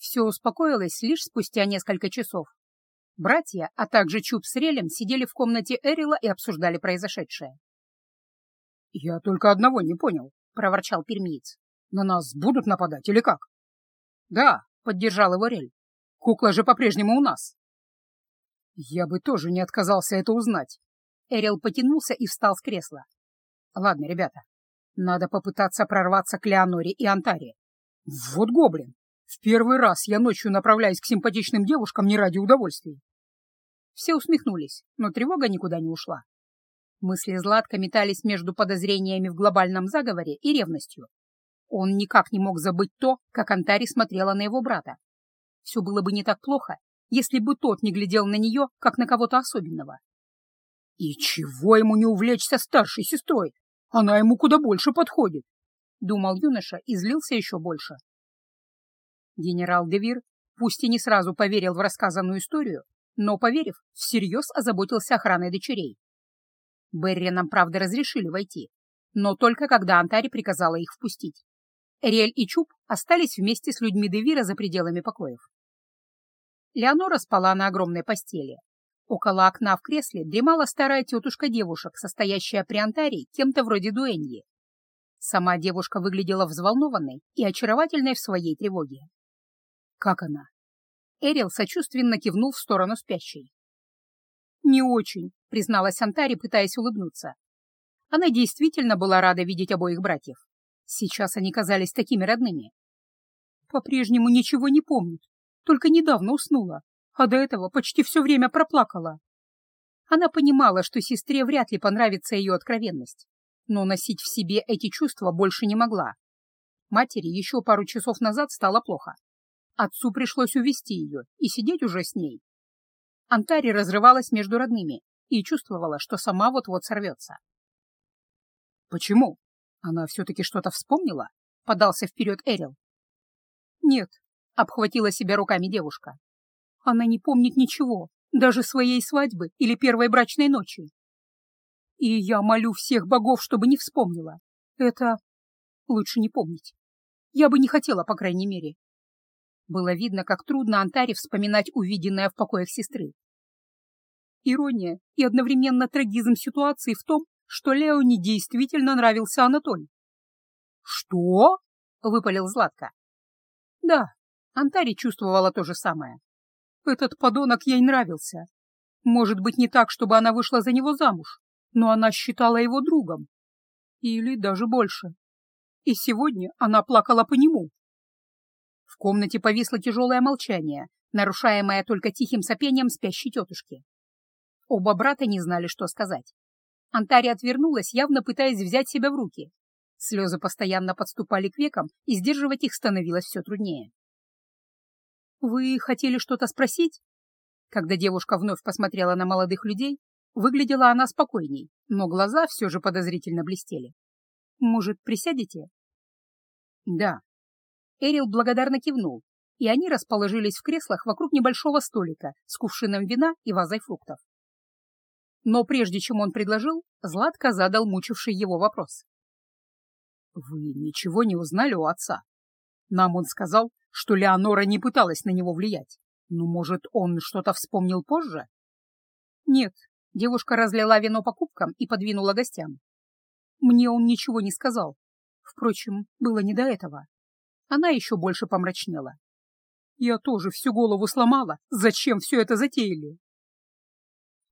Все успокоилось лишь спустя несколько часов. Братья, а также Чуб с Релем сидели в комнате Эрила и обсуждали произошедшее. «Я только одного не понял», — проворчал пермиец. «На нас будут нападать или как?» «Да», — поддержал его Рель. «Кукла же по-прежнему у нас». «Я бы тоже не отказался это узнать». Эрил потянулся и встал с кресла. «Ладно, ребята, надо попытаться прорваться к Леоноре и Антаре. Вот гоблин! В первый раз я ночью направляюсь к симпатичным девушкам не ради удовольствия. Все усмехнулись, но тревога никуда не ушла. Мысли Златка метались между подозрениями в глобальном заговоре и ревностью. Он никак не мог забыть то, как Антари смотрела на его брата. Все было бы не так плохо, если бы тот не глядел на нее, как на кого-то особенного. И чего ему не увлечься старшей сестрой? Она ему куда больше подходит, — думал юноша и злился еще больше. Генерал Девир, пусть и не сразу поверил в рассказанную историю, но, поверив, всерьез озаботился охраной дочерей. Берри нам, правда, разрешили войти, но только когда Антари приказала их впустить. Риэль и Чуб остались вместе с людьми Девира за пределами покоев. Леонора спала на огромной постели, Около окна в кресле дремала старая тетушка девушек, состоящая при антаре кем-то вроде дуэньи. Сама девушка выглядела взволнованной и очаровательной в своей тревоге. «Как она?» Эрил сочувственно кивнул в сторону спящей. «Не очень», — призналась Антари, пытаясь улыбнуться. Она действительно была рада видеть обоих братьев. Сейчас они казались такими родными. По-прежнему ничего не помнит, только недавно уснула, а до этого почти все время проплакала. Она понимала, что сестре вряд ли понравится ее откровенность, но носить в себе эти чувства больше не могла. Матери еще пару часов назад стало плохо. Отцу пришлось увести ее и сидеть уже с ней. Антари разрывалась между родными и чувствовала, что сама вот-вот сорвется. «Почему? Она все-таки что-то вспомнила?» — подался вперед Эрил. «Нет», — обхватила себя руками девушка. Она не помнит ничего, даже своей свадьбы или первой брачной ночи. И я молю всех богов, чтобы не вспомнила. Это лучше не помнить. Я бы не хотела, по крайней мере. Было видно, как трудно Антаре вспоминать увиденное в покоях сестры. Ирония и одновременно трагизм ситуации в том, что Леоне действительно нравился Анатоль. «Что?» — выпалил Златко. Да, Антари чувствовала то же самое. Этот подонок ей нравился. Может быть, не так, чтобы она вышла за него замуж, но она считала его другом. Или даже больше. И сегодня она плакала по нему. В комнате повисло тяжелое молчание, нарушаемое только тихим сопением спящей тетушки. Оба брата не знали, что сказать. Антария отвернулась, явно пытаясь взять себя в руки. Слезы постоянно подступали к векам, и сдерживать их становилось все труднее. «Вы хотели что-то спросить?» Когда девушка вновь посмотрела на молодых людей, выглядела она спокойней, но глаза все же подозрительно блестели. «Может, присядете?» «Да». Эрил благодарно кивнул, и они расположились в креслах вокруг небольшого столика с кувшином вина и вазой фруктов. Но прежде чем он предложил, Златко задал мучивший его вопрос. «Вы ничего не узнали у отца? Нам он сказал, что Леонора не пыталась на него влиять. Ну, может, он что-то вспомнил позже? Нет, девушка разлила вино по кубкам и подвинула гостям. Мне он ничего не сказал. Впрочем, было не до этого. Она еще больше помрачнела. Я тоже всю голову сломала. Зачем все это затеяли?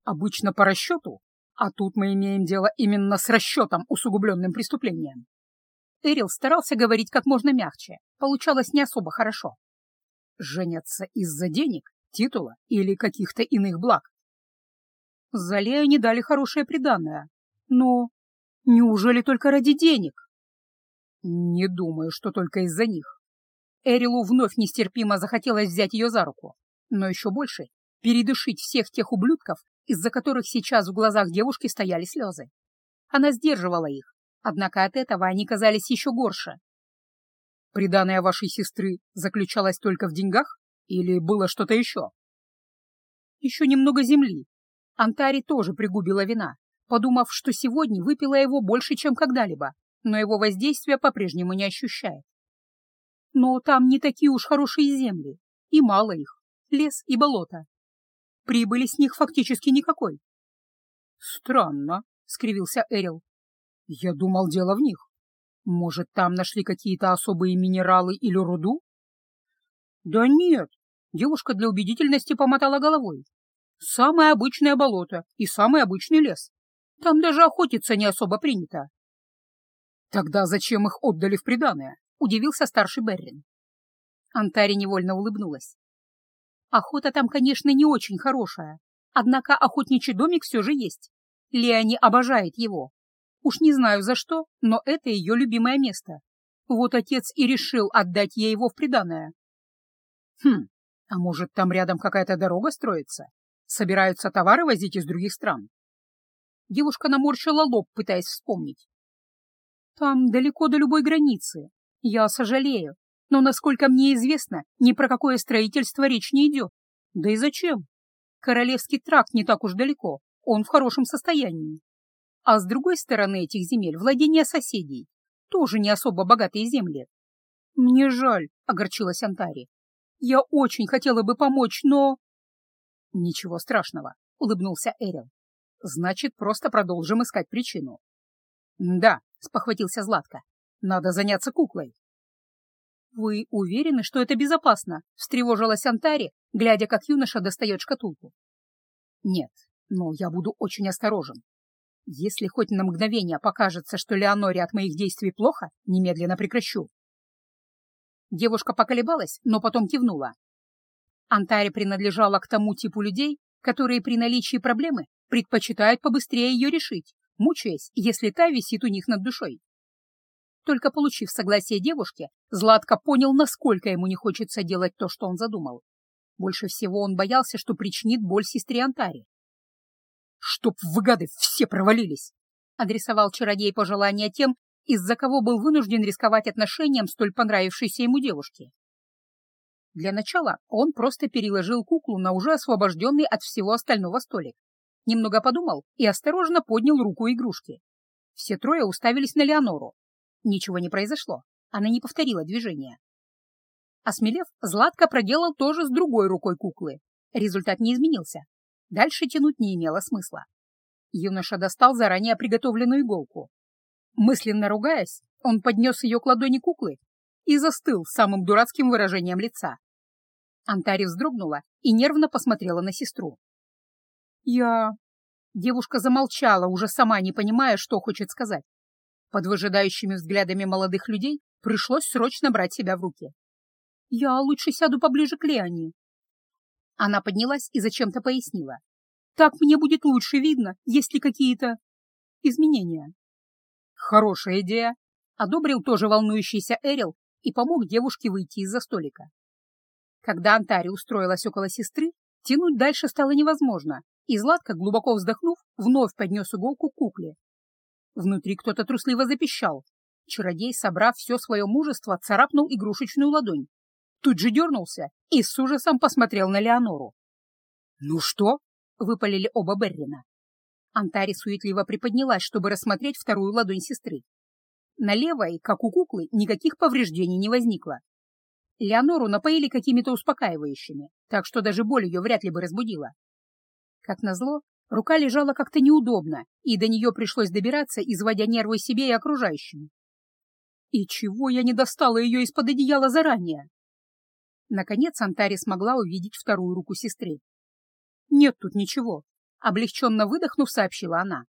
Обычно по расчету, а тут мы имеем дело именно с расчетом, усугубленным преступлением. Эрил старался говорить как можно мягче, получалось не особо хорошо. Женятся из-за денег, титула или каких-то иных благ. Зале они дали хорошее приданное, но неужели только ради денег? Не думаю, что только из-за них. Эрилу вновь нестерпимо захотелось взять ее за руку, но еще больше передышить всех тех ублюдков, из-за которых сейчас в глазах девушки стояли слезы. Она сдерживала их, Однако от этого они казались еще горше. Приданное вашей сестры заключалось только в деньгах или было что-то еще? Еще немного земли. Антари тоже пригубила вина, подумав, что сегодня выпила его больше, чем когда-либо, но его воздействие по-прежнему не ощущает. Но там не такие уж хорошие земли, и мало их, лес и болото. Прибыли с них фактически никакой. Странно, — скривился Эрил. Я думал, дело в них. Может, там нашли какие-то особые минералы или руду? Да нет, девушка для убедительности помотала головой. Самое обычное болото и самый обычный лес. Там даже охотиться не особо принято. Тогда зачем их отдали в приданое? Удивился старший Беррин. Антари невольно улыбнулась. Охота там, конечно, не очень хорошая, однако охотничий домик все же есть. Леони обожает его. Уж не знаю за что, но это ее любимое место. Вот отец и решил отдать ей его в приданое. Хм, а может, там рядом какая-то дорога строится? Собираются товары возить из других стран? Девушка наморщила лоб, пытаясь вспомнить. Там далеко до любой границы. Я сожалею, но, насколько мне известно, ни про какое строительство речь не идет. Да и зачем? Королевский тракт не так уж далеко, он в хорошем состоянии. А с другой стороны этих земель владения соседей, тоже не особо богатые земли. Мне жаль, — огорчилась Антари. Я очень хотела бы помочь, но... Ничего страшного, — улыбнулся Эрил. Значит, просто продолжим искать причину. Да, — спохватился Златко, — надо заняться куклой. «Вы уверены, что это безопасно?» — встревожилась Антари, глядя, как юноша достает шкатулку. «Нет, но я буду очень осторожен. Если хоть на мгновение покажется, что Леоноре от моих действий плохо, немедленно прекращу». Девушка поколебалась, но потом кивнула. Антари принадлежала к тому типу людей, которые при наличии проблемы предпочитают побыстрее ее решить, мучаясь, если та висит у них над душой. Только получив согласие девушки, Златко понял, насколько ему не хочется делать то, что он задумал. Больше всего он боялся, что причинит боль сестре Антаре. «Чтоб вы, гады, все провалились!» — адресовал чародей пожелания тем, из-за кого был вынужден рисковать отношением столь понравившейся ему девушки. Для начала он просто переложил куклу на уже освобожденный от всего остального столик. Немного подумал и осторожно поднял руку игрушки. Все трое уставились на Леонору, Ничего не произошло, она не повторила движения. Осмелев, Златко проделал тоже с другой рукой куклы. Результат не изменился. Дальше тянуть не имело смысла. Юноша достал заранее приготовленную иголку. Мысленно ругаясь, он поднес ее к ладони куклы и застыл с самым дурацким выражением лица. Антари вздрогнула и нервно посмотрела на сестру. «Я...» Девушка замолчала, уже сама не понимая, что хочет сказать. Под выжидающими взглядами молодых людей пришлось срочно брать себя в руки. «Я лучше сяду поближе к Леоне». Она поднялась и зачем-то пояснила. «Так мне будет лучше видно, есть ли какие-то изменения». «Хорошая идея», — одобрил тоже волнующийся Эрил и помог девушке выйти из-за столика. Когда Антари устроилась около сестры, тянуть дальше стало невозможно, и Златко, глубоко вздохнув, вновь поднес иголку к кукле, Внутри кто-то трусливо запищал. Чародей, собрав все свое мужество, царапнул игрушечную ладонь. Тут же дернулся и с ужасом посмотрел на Леонору. «Ну что?» — выпалили оба Беррина. Антари суетливо приподнялась, чтобы рассмотреть вторую ладонь сестры. На левой, как у куклы, никаких повреждений не возникло. Леонору напоили какими-то успокаивающими, так что даже боль ее вряд ли бы разбудила. Как назло, Рука лежала как-то неудобно, и до нее пришлось добираться, изводя нервы себе и окружающим. И чего я не достала ее из-под одеяла заранее? Наконец Антари смогла увидеть вторую руку сестры. «Нет тут ничего», — облегченно выдохнув, сообщила она.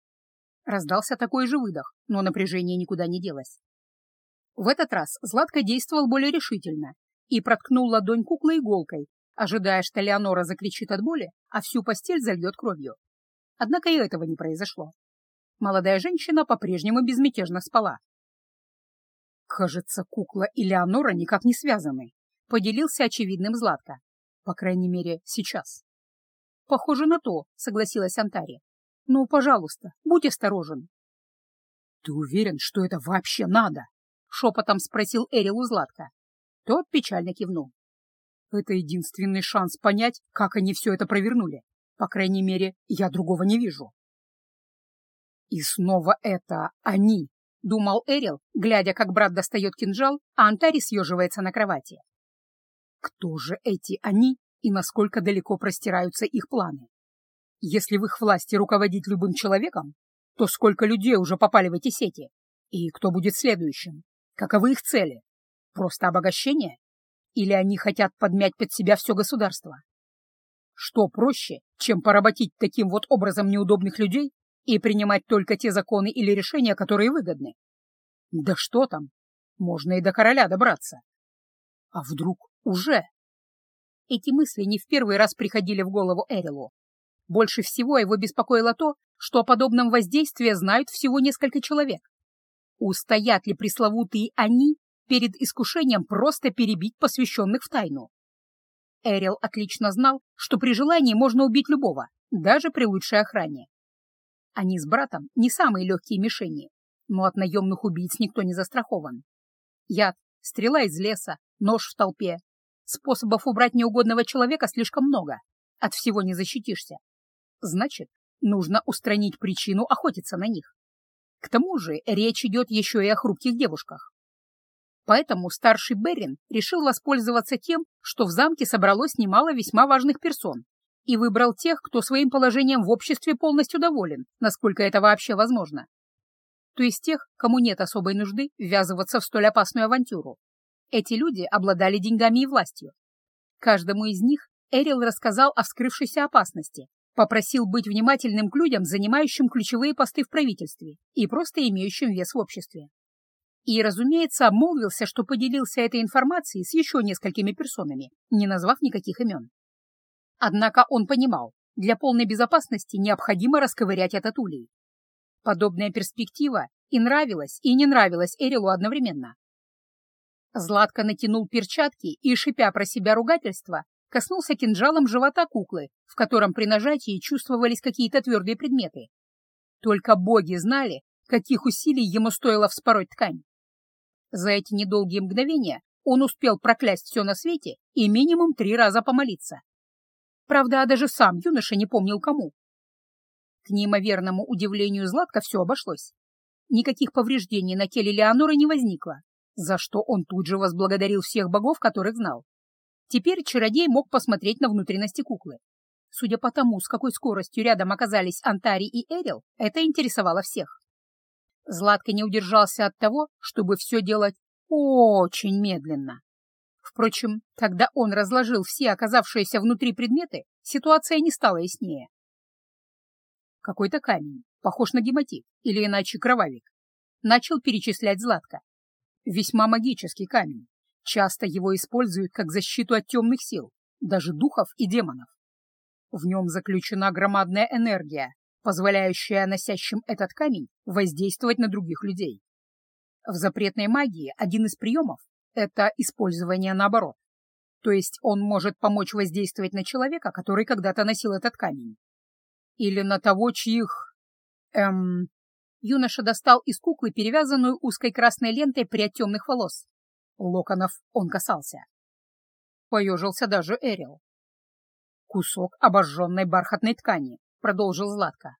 Раздался такой же выдох, но напряжение никуда не делось. В этот раз Златко действовал более решительно и проткнул ладонь куклы иголкой, ожидая, что Леонора закричит от боли, а всю постель зальет кровью. Однако и этого не произошло. Молодая женщина по-прежнему безмятежно спала. «Кажется, кукла и Леонора никак не связаны», — поделился очевидным Златко. «По крайней мере, сейчас». «Похоже на то», — согласилась Антари. «Ну, пожалуйста, будь осторожен». «Ты уверен, что это вообще надо?» — шепотом спросил Эрил у Златка. Тот печально кивнул. «Это единственный шанс понять, как они все это провернули. По крайней мере, я другого не вижу. И снова это они, — думал Эрил, глядя, как брат достает кинжал, а Антари съеживается на кровати. Кто же эти они и насколько далеко простираются их планы? Если в их власти руководить любым человеком, то сколько людей уже попали в эти сети? И кто будет следующим? Каковы их цели? Просто обогащение? Или они хотят подмять под себя все государство? Что проще, чем поработить таким вот образом неудобных людей и принимать только те законы или решения, которые выгодны? Да что там, можно и до короля добраться. А вдруг уже? Эти мысли не в первый раз приходили в голову Эрилу. Больше всего его беспокоило то, что о подобном воздействии знают всего несколько человек. Устоят ли пресловутые «они» перед искушением просто перебить посвященных в тайну? Эрил отлично знал, что при желании можно убить любого, даже при лучшей охране. Они с братом не самые легкие мишени, но от наемных убийц никто не застрахован. Яд, стрела из леса, нож в толпе. Способов убрать неугодного человека слишком много. От всего не защитишься. Значит, нужно устранить причину охотиться на них. К тому же речь идет еще и о хрупких девушках. Поэтому старший Берин решил воспользоваться тем, что в замке собралось немало весьма важных персон, и выбрал тех, кто своим положением в обществе полностью доволен, насколько это вообще возможно. То есть тех, кому нет особой нужды ввязываться в столь опасную авантюру. Эти люди обладали деньгами и властью. Каждому из них Эрил рассказал о вскрывшейся опасности, попросил быть внимательным к людям, занимающим ключевые посты в правительстве и просто имеющим вес в обществе. И, разумеется, обмолвился, что поделился этой информацией с еще несколькими персонами, не назвав никаких имен. Однако он понимал, для полной безопасности необходимо расковырять этот улей. Подобная перспектива и нравилась, и не нравилась Эрилу одновременно. Златко натянул перчатки и, шипя про себя ругательства, коснулся кинжалом живота куклы, в котором при нажатии чувствовались какие-то твердые предметы. Только боги знали, каких усилий ему стоило вспороть ткань. За эти недолгие мгновения он успел проклясть все на свете и минимум три раза помолиться. Правда, даже сам юноша не помнил кому. К неимоверному удивлению Златка все обошлось. Никаких повреждений на теле Леоноры не возникло, за что он тут же возблагодарил всех богов, которых знал. Теперь чародей мог посмотреть на внутренности куклы. Судя по тому, с какой скоростью рядом оказались Антари и Эрил, это интересовало всех. Златко не удержался от того, чтобы все делать очень медленно. Впрочем, когда он разложил все оказавшиеся внутри предметы, ситуация не стала яснее. Какой-то камень, похож на гематит, или иначе кровавик, начал перечислять Златко. Весьма магический камень. Часто его используют как защиту от темных сил, даже духов и демонов. В нем заключена громадная энергия, позволяющая носящим этот камень воздействовать на других людей. В запретной магии один из приемов — это использование наоборот. То есть он может помочь воздействовать на человека, который когда-то носил этот камень. Или на того, чьих... Эм... Юноша достал из куклы перевязанную узкой красной лентой прядь темных волос. Локонов он касался. Поежился даже Эрил. Кусок обожженной бархатной ткани, — продолжил Златко.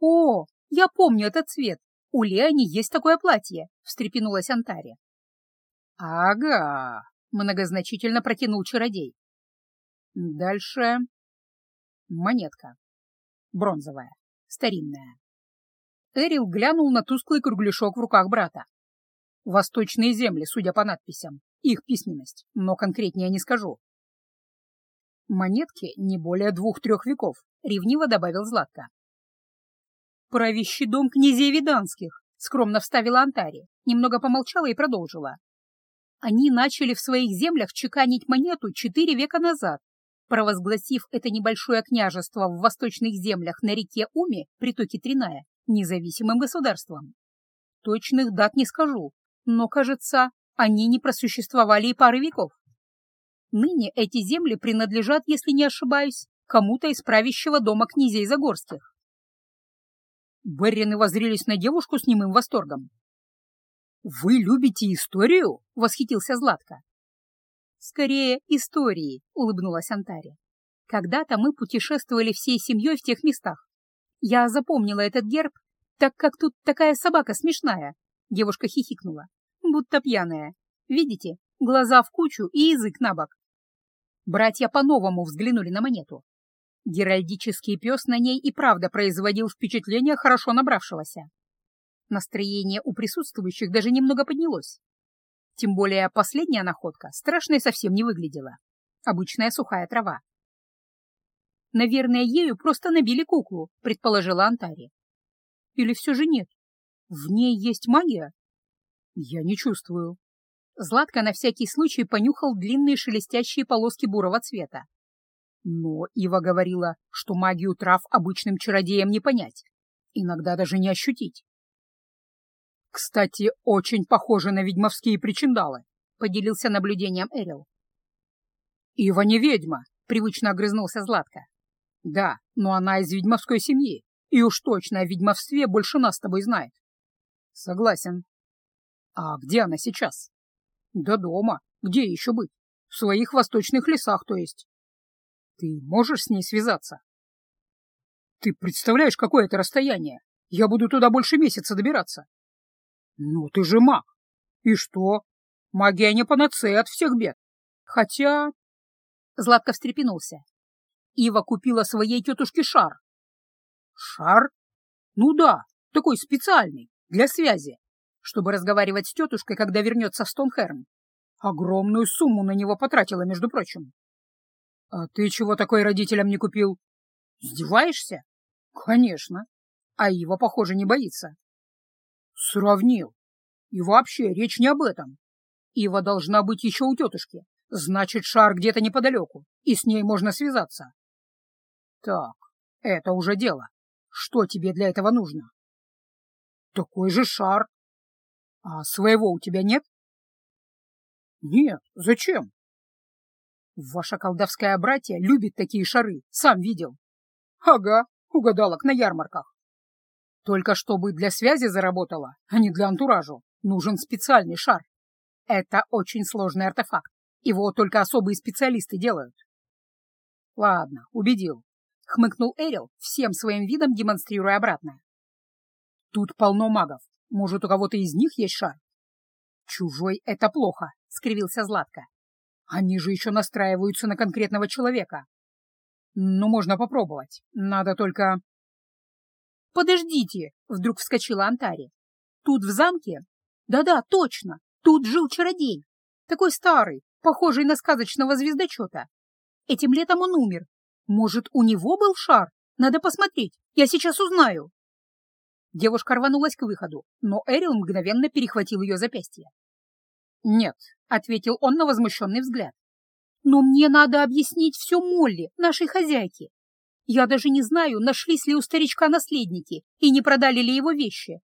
«О, я помню этот цвет. У Леони есть такое платье», — встрепенулась Антария. «Ага», — многозначительно протянул чародей. Дальше монетка. Бронзовая, старинная. Эрил глянул на тусклый кругляшок в руках брата. Восточные земли, судя по надписям. Их письменность, но конкретнее не скажу. Монетки не более двух-трех веков, ревниво добавил Златко. Правящий дом князей Виданских, скромно вставила Антари, немного помолчала и продолжила. Они начали в своих землях чеканить монету четыре века назад, провозгласив это небольшое княжество в восточных землях на реке Уми, притоке Триная, независимым государством. Точных дат не скажу, но, кажется, они не просуществовали и пары веков. Ныне эти земли принадлежат, если не ошибаюсь, кому-то из правящего дома князей Загорских. Беррины воззрелись на девушку с немым восторгом. «Вы любите историю?» — восхитился Златко. «Скорее, истории», — улыбнулась Антария. «Когда-то мы путешествовали всей семьей в тех местах. Я запомнила этот герб, Так как тут такая собака смешная, девушка хихикнула, будто пьяная. Видите, глаза в кучу и язык на бок. Братья по-новому взглянули на монету. Геральдический пес на ней и правда производил впечатление хорошо набравшегося. Настроение у присутствующих даже немного поднялось. Тем более последняя находка страшной совсем не выглядела. Обычная сухая трава. «Наверное, ею просто набили куклу», — предположила Антари. «Или все же нет? В ней есть магия?» «Я не чувствую». Златко на всякий случай понюхал длинные шелестящие полоски бурого цвета. Но Ива говорила, что магию трав обычным чародеям не понять, иногда даже не ощутить. «Кстати, очень похоже на ведьмовские причиндалы», — поделился наблюдением Эрил. «Ива не ведьма», — привычно огрызнулся Златко. «Да, но она из ведьмовской семьи, и уж точно о ведьмовстве больше нас с тобой знает». «Согласен». «А где она сейчас?» «Да дома. Где еще быть? В своих восточных лесах, то есть». «Ты можешь с ней связаться?» «Ты представляешь, какое это расстояние? Я буду туда больше месяца добираться». «Ну, ты же маг. И что? Магия не панацея от всех бед. Хотя...» Златко встрепенулся. Ива купила своей тетушке шар. «Шар? Ну да, такой специальный, для связи, чтобы разговаривать с тетушкой, когда вернется в Стонхерм. Огромную сумму на него потратила, между прочим. А ты чего такой родителям не купил? Издеваешься? Конечно. А Ива, похоже, не боится. Сравнил. И вообще, речь не об этом. Ива должна быть еще у тетушки. Значит, шар где-то неподалеку, и с ней можно связаться. Так, это уже дело. Что тебе для этого нужно? Такой же шар. А своего у тебя нет? Нет, зачем? Ваша колдовская братья любит такие шары, сам видел. Ага, угадалок на ярмарках. Только чтобы для связи заработала, а не для антуражу, нужен специальный шар. Это очень сложный артефакт. Его только особые специалисты делают. Ладно, убедил. Хмыкнул Эрил, всем своим видом демонстрируя обратное. Тут полно магов. Может, у кого-то из них есть шар? Чужой — это плохо, — скривился Златко. Они же еще настраиваются на конкретного человека. Ну, можно попробовать. Надо только... «Подождите!» — вдруг вскочила Антари. «Тут в замке? Да-да, точно! Тут жил чародей. Такой старый, похожий на сказочного звездочета. Этим летом он умер. Может, у него был шар? Надо посмотреть. Я сейчас узнаю». Девушка рванулась к выходу, но Эрил мгновенно перехватил ее запястье. «Нет», — ответил он на возмущенный взгляд. «Но мне надо объяснить все Молли, нашей хозяйке. Я даже не знаю, нашлись ли у старичка наследники и не продали ли его вещи.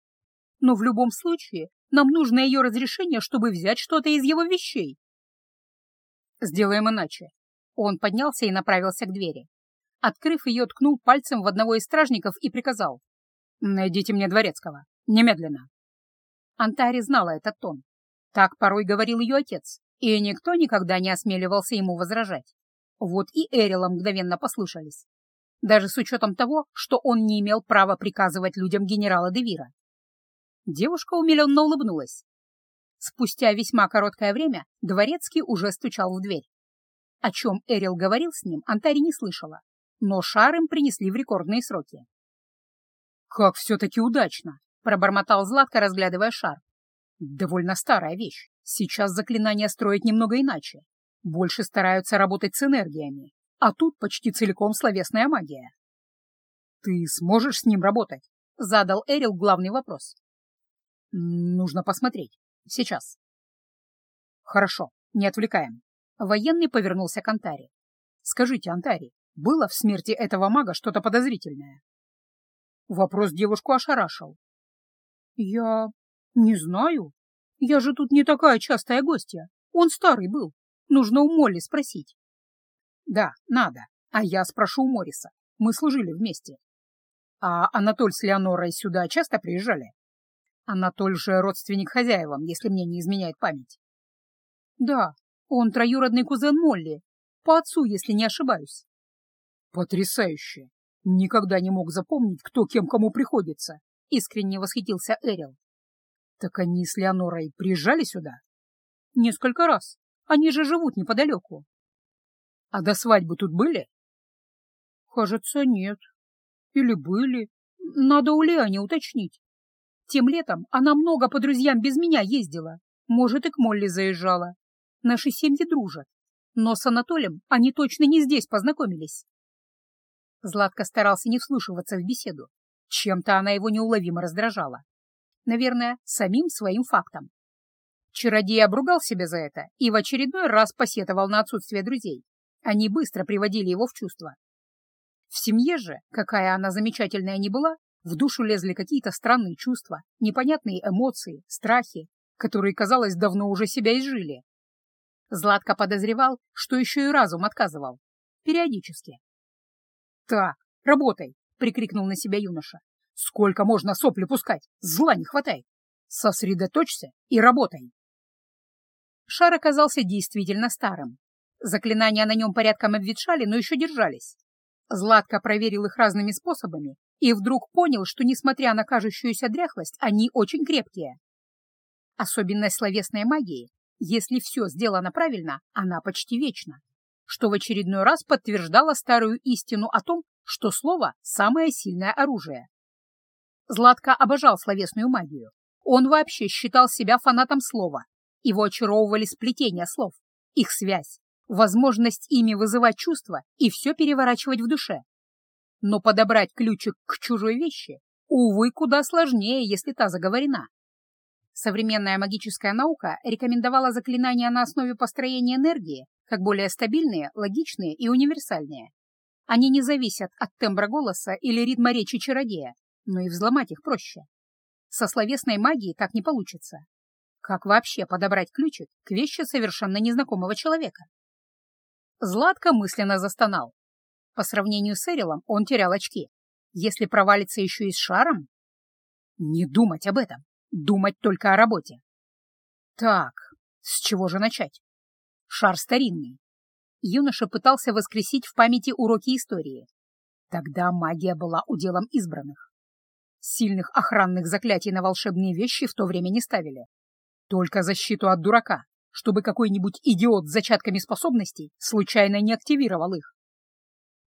Но в любом случае нам нужно ее разрешение, чтобы взять что-то из его вещей. Сделаем иначе. Он поднялся и направился к двери. Открыв ее, ткнул пальцем в одного из стражников и приказал. «Найдите мне дворецкого. Немедленно». Антари знала этот тон. Так порой говорил ее отец, и никто никогда не осмеливался ему возражать. Вот и Эрила мгновенно послушались даже с учетом того, что он не имел права приказывать людям генерала Девира. Девушка умиленно улыбнулась. Спустя весьма короткое время Дворецкий уже стучал в дверь. О чем Эрил говорил с ним, Антари не слышала, но шар им принесли в рекордные сроки. «Как все-таки удачно!» — пробормотал Златко, разглядывая шар. «Довольно старая вещь. Сейчас заклинания строят немного иначе. Больше стараются работать с энергиями, а тут почти целиком словесная магия. «Ты сможешь с ним работать?» — задал Эрил главный вопрос. «Нужно посмотреть. Сейчас». «Хорошо, не отвлекаем». Военный повернулся к Антаре. «Скажите, Антари, было в смерти этого мага что-то подозрительное?» Вопрос девушку ошарашил. «Я не знаю. Я же тут не такая частая гостья. Он старый был. Нужно у Молли спросить». Да, надо. А я спрошу у Мориса. Мы служили вместе. А Анатоль с Леонорой сюда часто приезжали? Анатоль же родственник хозяевам, если мне не изменяет память. Да, он троюродный кузен Молли. По отцу, если не ошибаюсь. Потрясающе. Никогда не мог запомнить, кто кем кому приходится. — искренне восхитился Эрил. «Так они с Леонорой приезжали сюда?» «Несколько раз. Они же живут неподалеку». «А до свадьбы тут были?» «Кажется, нет. Или были. Надо у Леони уточнить. Тем летом она много по друзьям без меня ездила. Может, и к Молли заезжала. Наши семьи дружат. Но с Анатолием они точно не здесь познакомились. Златко старался не вслушиваться в беседу. Чем-то она его неуловимо раздражала. Наверное, самим своим фактом. Чародей обругал себя за это и в очередной раз посетовал на отсутствие друзей. Они быстро приводили его в чувство. В семье же, какая она замечательная не была, в душу лезли какие-то странные чувства, непонятные эмоции, страхи, которые, казалось, давно уже себя изжили. Златко подозревал, что еще и разум отказывал. Периодически. «Так, работай!» — прикрикнул на себя юноша. «Сколько можно сопли пускать? Зла не хватает! Сосредоточься и работай!» Шар оказался действительно старым. Заклинания на нем порядком обветшали, но еще держались. Златко проверил их разными способами и вдруг понял, что, несмотря на кажущуюся дряхлость, они очень крепкие. Особенность словесной магии — если все сделано правильно, она почти вечна, что в очередной раз подтверждало старую истину о том, что слово — самое сильное оружие. Златко обожал словесную магию. Он вообще считал себя фанатом слова. Его очаровывали сплетения слов, их связь, возможность ими вызывать чувства и все переворачивать в душе. Но подобрать ключик к чужой вещи, увы, куда сложнее, если та заговорена. Современная магическая наука рекомендовала заклинания на основе построения энергии как более стабильные, логичные и универсальные. Они не зависят от тембра голоса или ритма речи чародея, но и взломать их проще. Со словесной магией так не получится. Как вообще подобрать ключик к вещи совершенно незнакомого человека? Златко мысленно застонал. По сравнению с Эрилом он терял очки. Если провалится еще и с шаром... Не думать об этом. Думать только о работе. Так, с чего же начать? Шар старинный. Юноша пытался воскресить в памяти уроки истории. Тогда магия была уделом избранных. Сильных охранных заклятий на волшебные вещи в то время не ставили. Только защиту от дурака, чтобы какой-нибудь идиот с зачатками способностей случайно не активировал их.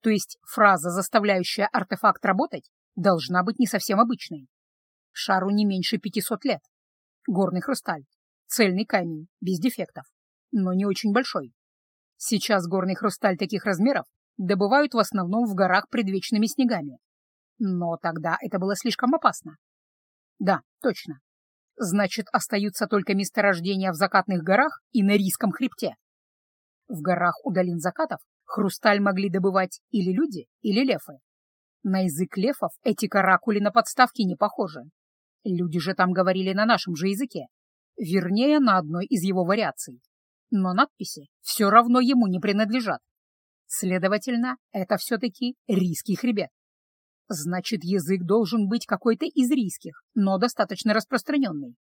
То есть фраза, заставляющая артефакт работать, должна быть не совсем обычной. Шару не меньше 500 лет. Горный хрусталь. Цельный камень, без дефектов. Но не очень большой. Сейчас горный хрусталь таких размеров добывают в основном в горах предвечными снегами. Но тогда это было слишком опасно. Да, точно. Значит, остаются только месторождения в закатных горах и на Рийском хребте. В горах у долин закатов хрусталь могли добывать или люди, или лефы. На язык лефов эти каракули на подставки не похожи. Люди же там говорили на нашем же языке, вернее, на одной из его вариаций. Но надписи все равно ему не принадлежат. Следовательно, это все-таки рийский хребет. Значит, язык должен быть какой-то из рийских, но достаточно распространенный.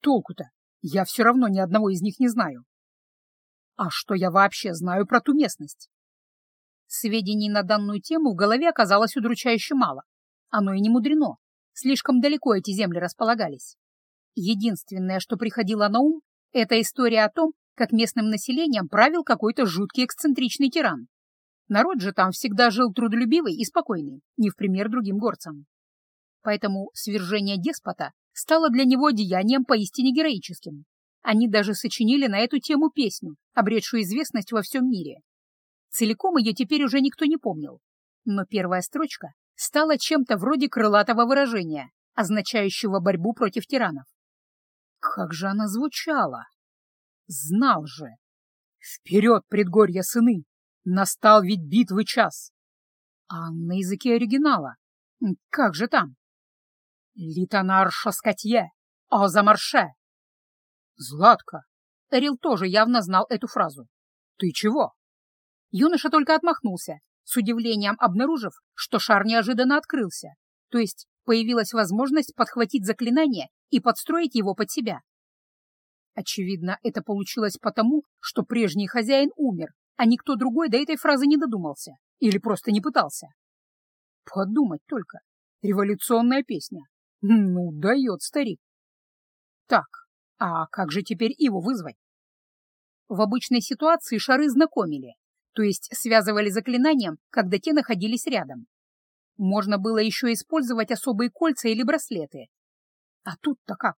Толку-то? Я все равно ни одного из них не знаю. А что я вообще знаю про ту местность? Сведений на данную тему в голове оказалось удручающе мало. Оно и не мудрено. Слишком далеко эти земли располагались. Единственное, что приходило на ум, это история о том, как местным населением правил какой-то жуткий эксцентричный тиран. Народ же там всегда жил трудолюбивый и спокойный, не в пример другим горцам. Поэтому свержение деспота стало для него деянием поистине героическим. Они даже сочинили на эту тему песню, обретшую известность во всем мире. Целиком ее теперь уже никто не помнил. Но первая строчка стала чем-то вроде крылатого выражения, означающего борьбу против тиранов. Как же она звучала! Знал же! Вперед, предгорья сыны! Настал ведь битвы час. А на языке оригинала? Как же там? Литонарша скотье, о замарше. Златка. Эрил тоже явно знал эту фразу. Ты чего? Юноша только отмахнулся, с удивлением обнаружив, что шар неожиданно открылся, то есть появилась возможность подхватить заклинание и подстроить его под себя. Очевидно, это получилось потому, что прежний хозяин умер, а никто другой до этой фразы не додумался или просто не пытался. Подумать только. Революционная песня. Ну, дает старик. Так, а как же теперь Иву вызвать? В обычной ситуации шары знакомили, то есть связывали заклинанием, когда те находились рядом. Можно было еще использовать особые кольца или браслеты. А тут-то как?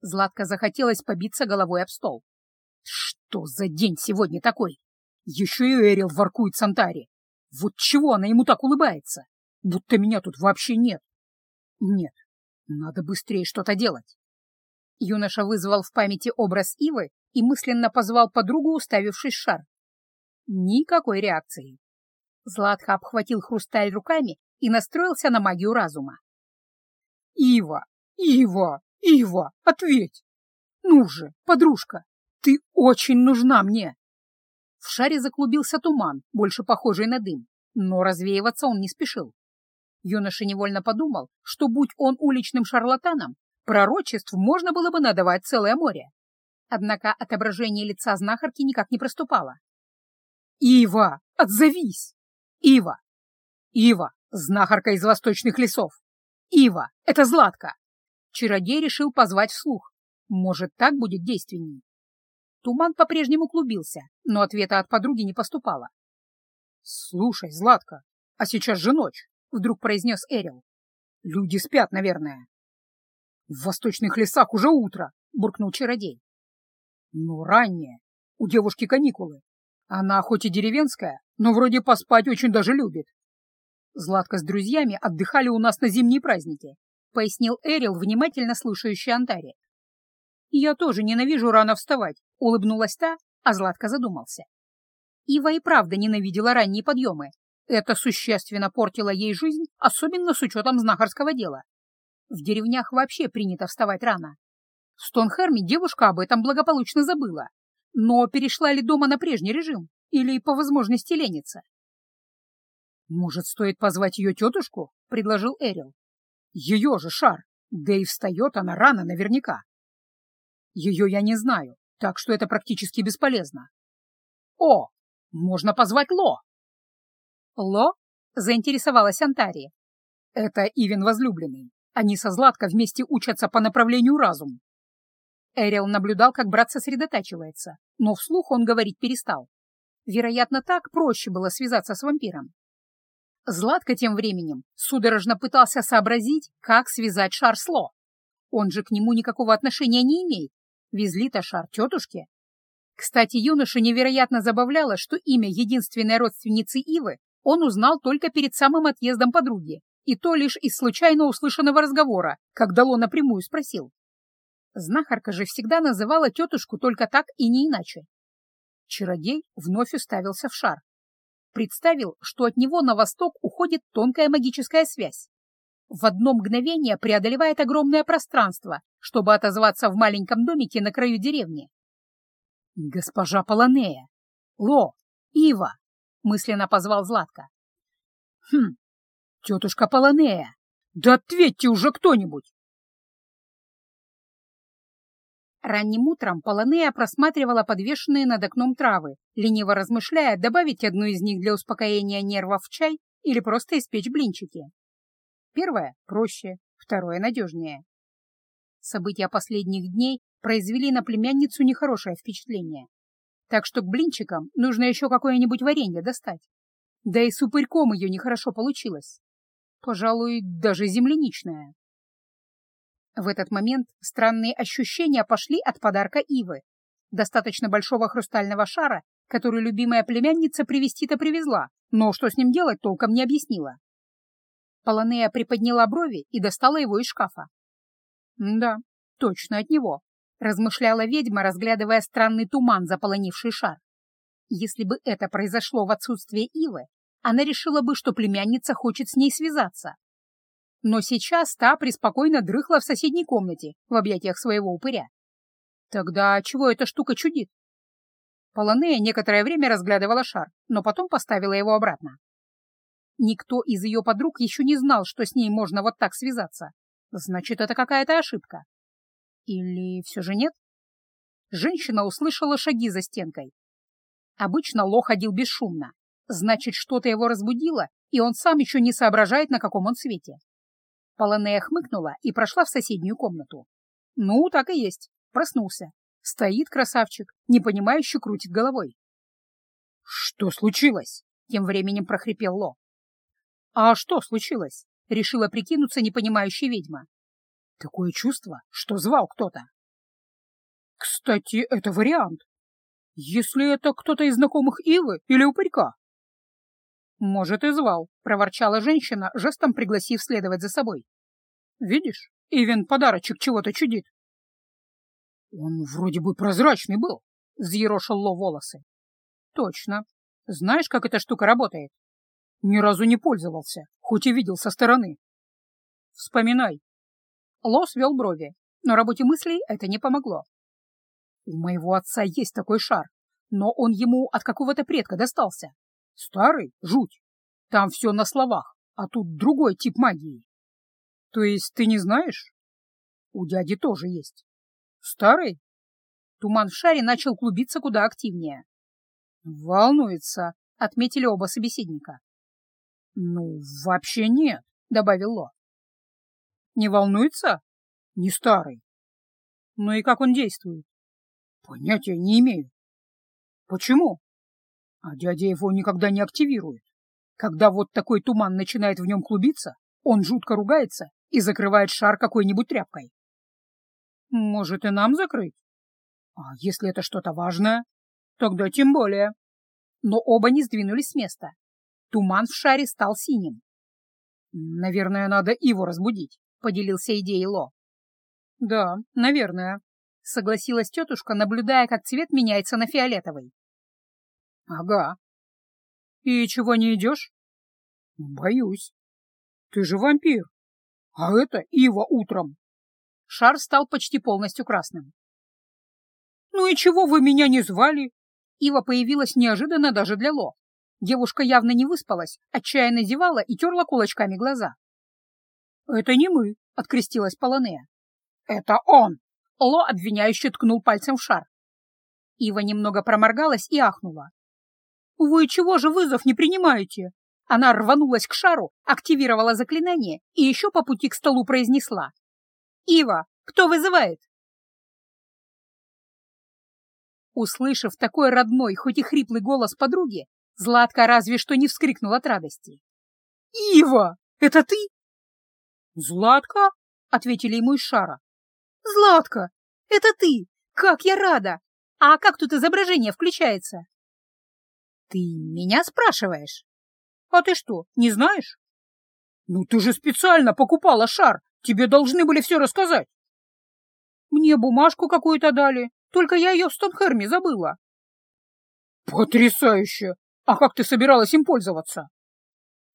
Златко захотелось побиться головой об стол. Что за день сегодня такой? Еще и Эрил воркует с Антари. Вот чего она ему так улыбается? Будто меня тут вообще нет. Нет, надо быстрее что-то делать. Юноша вызвал в памяти образ Ивы и мысленно позвал подругу, уставившись шар. Никакой реакции. Златха обхватил хрусталь руками и настроился на магию разума. «Ива! Ива! Ива! Ответь! Ну же, подружка, ты очень нужна мне!» В шаре заклубился туман, больше похожий на дым, но развеиваться он не спешил. Юноша невольно подумал, что будь он уличным шарлатаном, пророчеств можно было бы надавать целое море. Однако отображение лица знахарки никак не проступало. «Ива, отзовись! Ива! Ива, знахарка из восточных лесов! Ива, это Златка!» Чародей решил позвать вслух. Может, так будет действенней. Туман по-прежнему клубился, но ответа от подруги не поступало. «Слушай, Златка, а сейчас же ночь. — вдруг произнес Эрил. «Люди спят, наверное». «В восточных лесах уже утро», — буркнул чародей. «Ну, раннее. У девушки каникулы. Она хоть и деревенская, но вроде поспать очень даже любит. Златка с друзьями отдыхали у нас на зимние праздники», — пояснил Эрил, внимательно слушающий Антаре. «Я тоже ненавижу рано вставать», — улыбнулась та, а Златка задумался. Ива и правда ненавидела ранние подъемы, это существенно портило ей жизнь, особенно с учетом знахарского дела. В деревнях вообще принято вставать рано. В Стонхерме девушка об этом благополучно забыла. Но перешла ли дома на прежний режим? Или по возможности ленится? «Может, стоит позвать ее тетушку?» — предложил Эрил. «Ее же шар, да и встает она рано наверняка. Ее я не знаю, так что это практически бесполезно. О, можно позвать Ло!» «Ло?» — заинтересовалась Антария. «Это Ивен возлюбленный. Они со Златко вместе учатся по направлению разум». Эрил наблюдал, как брат сосредотачивается, но вслух он говорить перестал. Вероятно, так проще было связаться с вампиром. Златко тем временем судорожно пытался сообразить, как связать шар с Ло. Он же к нему никакого отношения не имеет. Везли-то шар тетушке. Кстати, юноша невероятно забавляло, что имя единственной родственницы Ивы он узнал только перед самым отъездом подруги, и то лишь из случайно услышанного разговора, когда Ло напрямую спросил. Знахарка же всегда называла тетушку только так и не иначе. Чародей вновь уставился в шар. Представил, что от него на восток уходит тонкая магическая связь. В одно мгновение преодолевает огромное пространство, чтобы отозваться в маленьком домике на краю деревни. «Госпожа Полонея! Ло! Ива! — мысленно позвал Златко. «Хм, тетушка Полонея, да ответьте уже кто-нибудь!» Ранним утром Полонея просматривала подвешенные над окном травы, лениво размышляя, добавить одну из них для успокоения нервов в чай или просто испечь блинчики. Первое — проще, второе — надежнее. События последних дней произвели на племянницу нехорошее впечатление так что к блинчикам нужно еще какое-нибудь варенье достать. Да и с упырьком ее нехорошо получилось. Пожалуй, даже земляничное. В этот момент странные ощущения пошли от подарка Ивы. Достаточно большого хрустального шара, который любимая племянница привезти-то привезла, но что с ним делать, толком не объяснила. Полонея приподняла брови и достала его из шкафа. Да, точно от него размышляла ведьма, разглядывая странный туман, заполонивший шар. Если бы это произошло в отсутствие Ивы, она решила бы, что племянница хочет с ней связаться. Но сейчас та преспокойно дрыхла в соседней комнате, в объятиях своего упыря. Тогда чего эта штука чудит? Полонея некоторое время разглядывала шар, но потом поставила его обратно. Никто из ее подруг еще не знал, что с ней можно вот так связаться. Значит, это какая-то ошибка. Или все же нет? Женщина услышала шаги за стенкой. Обычно Ло ходил бесшумно. Значит, что-то его разбудило, и он сам еще не соображает, на каком он свете. Полонея хмыкнула и прошла в соседнюю комнату. Ну, так и есть. Проснулся. Стоит красавчик, непонимающе крутит головой. «Что случилось?» — тем временем прохрипел Ло. «А что случилось?» — решила прикинуться непонимающая ведьма. «Такое чувство, что звал кто-то». «Кстати, это вариант. Если это кто-то из знакомых Ивы или упырька». «Может, и звал», — проворчала женщина, жестом пригласив следовать за собой. «Видишь, Ивен подарочек чего-то чудит». «Он вроде бы прозрачный был», — взъерошил Ло волосы. «Точно. Знаешь, как эта штука работает?» «Ни разу не пользовался, хоть и видел со стороны». «Вспоминай». Ло свел брови, но работе мыслей это не помогло. «У моего отца есть такой шар, но он ему от какого-то предка достался. Старый — жуть. Там все на словах, а тут другой тип магии». «То есть ты не знаешь?» «У дяди тоже есть. Старый? Туман в шаре начал клубиться куда активнее. Волнуется, отметили оба собеседника. Ну, вообще нет, добавил Ло. Не волнуется? Не старый. Ну и как он действует? Понятия не имею. Почему? А дядя его никогда не активирует. Когда вот такой туман начинает в нем клубиться, он жутко ругается и закрывает шар какой-нибудь тряпкой. Может, и нам закрыть? А если это что-то важное? Тогда тем более. Но оба не сдвинулись с места. Туман в шаре стал синим. Наверное, надо его разбудить, поделился идеей Ло. Да, наверное, согласилась тетушка, наблюдая, как цвет меняется на фиолетовый. Ага. И чего не идешь? Боюсь. Ты же вампир. А это Ива утром. Шар стал почти полностью красным. «Ну и чего вы меня не звали?» Ива появилась неожиданно даже для Ло. Девушка явно не выспалась, отчаянно зевала и терла кулачками глаза. «Это не мы», — открестилась Полонея. «Это он!» — Ло обвиняюще ткнул пальцем в шар. Ива немного проморгалась и ахнула. «Вы чего же вызов не принимаете?» Она рванулась к шару, активировала заклинание и еще по пути к столу произнесла. Ива, кто вызывает?» Услышав такой родной, хоть и хриплый голос подруги, Златка разве что не вскрикнула от радости. «Ива, это ты?» «Златка?» — ответили ему из шара. «Златка, это ты! Как я рада! А как тут изображение включается?» «Ты меня спрашиваешь?» «А ты что, не знаешь?» «Ну ты же специально покупала шар, Тебе должны были все рассказать. Мне бумажку какую-то дали, только я ее в Стонхерме забыла. Потрясающе! А как ты собиралась им пользоваться?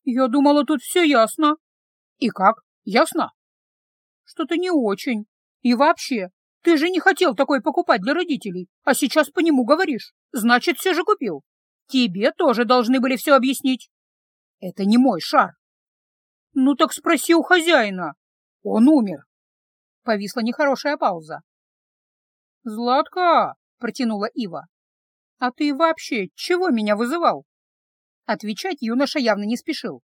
Я думала, тут все ясно. И как? Ясно? Что-то не очень. И вообще, ты же не хотел такой покупать для родителей, а сейчас по нему говоришь. Значит, все же купил. Тебе тоже должны были все объяснить. Это не мой шар. Ну так спроси у хозяина. Он умер. Повисла нехорошая пауза. «Златка!» — протянула Ива. «А ты вообще чего меня вызывал?» Отвечать юноша явно не спешил.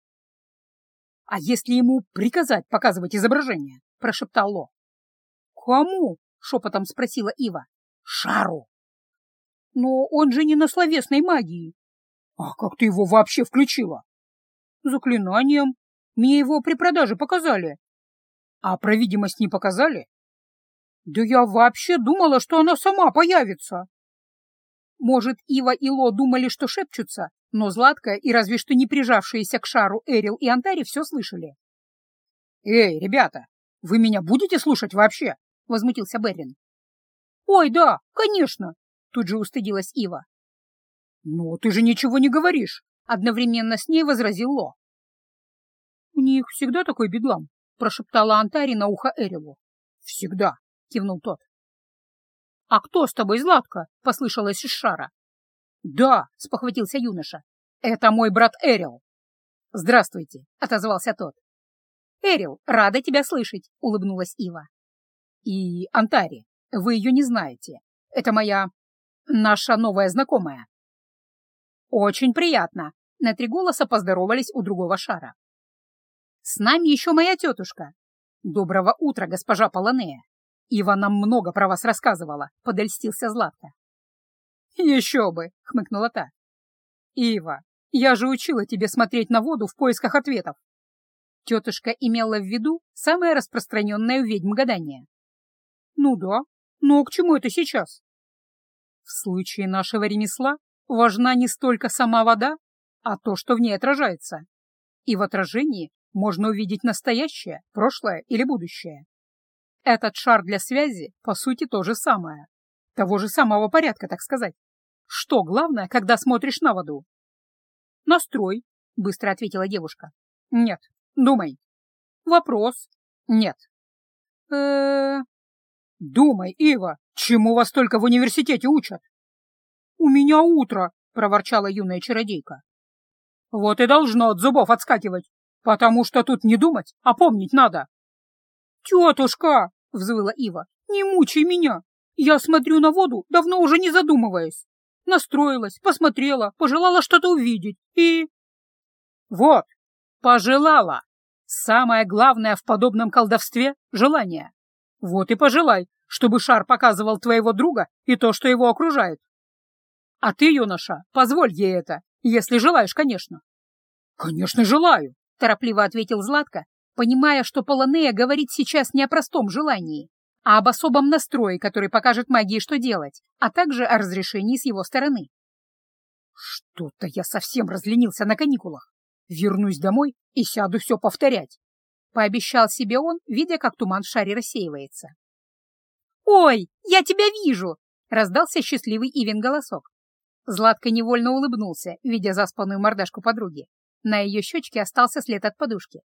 «А если ему приказать показывать изображение?» — прошептал Ло. «Кому?» — шепотом спросила Ива. «Шару!» «Но он же не на словесной магии». «А как ты его вообще включила?» «Заклинанием. Мне его при продаже показали». А про видимость не показали? Да я вообще думала, что она сама появится. Может, Ива и Ло думали, что шепчутся, но Златка и разве что не прижавшиеся к шару Эрил и Антари все слышали. «Эй, ребята, вы меня будете слушать вообще?» — возмутился Беррин. «Ой, да, конечно!» — тут же устыдилась Ива. «Ну, ты же ничего не говоришь!» — одновременно с ней возразил Ло. «У них всегда такой бедлам», прошептала Антари на ухо Эрилу. «Всегда!» — кивнул тот. «А кто с тобой, Златка?» — послышалось из шара. «Да!» — спохватился юноша. «Это мой брат Эрил!» «Здравствуйте!» — отозвался тот. «Эрил, рада тебя слышать!» — улыбнулась Ива. «И Антари, вы ее не знаете. Это моя... наша новая знакомая». «Очень приятно!» — на три голоса поздоровались у другого шара. «С нами еще моя тетушка. Доброго утра, госпожа Полонея. Ива нам много про вас рассказывала, — подольстился Златко. Еще бы, — хмыкнула та. Ива, я же учила тебе смотреть на воду в поисках ответов. Тетушка имела в виду самое распространенное у ведьм гадание. Ну да, но к чему это сейчас? В случае нашего ремесла важна не столько сама вода, а то, что в ней отражается. И в отражении можно увидеть настоящее, прошлое или будущее. Этот шар для связи, по сути, то же самое. Того же самого порядка, так сказать. Что главное, когда смотришь на воду? «Настрой», — быстро ответила девушка. «Нет, думай». «Вопрос?» «Нет». э «Думай, Ива, чему вас только в университете учат?» «У меня утро», — проворчала юная чародейка. «Вот и должно от зубов отскакивать, потому что тут не думать, а помнить надо». «Тетушка!» — взвыла Ива. «Не мучай меня! Я смотрю на воду, давно уже не задумываясь. Настроилась, посмотрела, пожелала что-то увидеть и...» «Вот, пожелала! Самое главное в подобном колдовстве — желание. Вот и пожелай, чтобы шар показывал твоего друга и то, что его окружает. А ты, юноша, позволь ей это, если желаешь, конечно. Конечно, желаю, торопливо ответил Златко, понимая, что Полонея говорит сейчас не о простом желании, а об особом настрое, который покажет магии, что делать, а также о разрешении с его стороны. Что-то я совсем разленился на каникулах. Вернусь домой и сяду все повторять. Пообещал себе он, видя, как туман в шаре рассеивается. «Ой, я тебя вижу!» — раздался счастливый Ивен голосок. Златко невольно улыбнулся, видя заспанную мордашку подруги. На ее щечке остался след от подушки.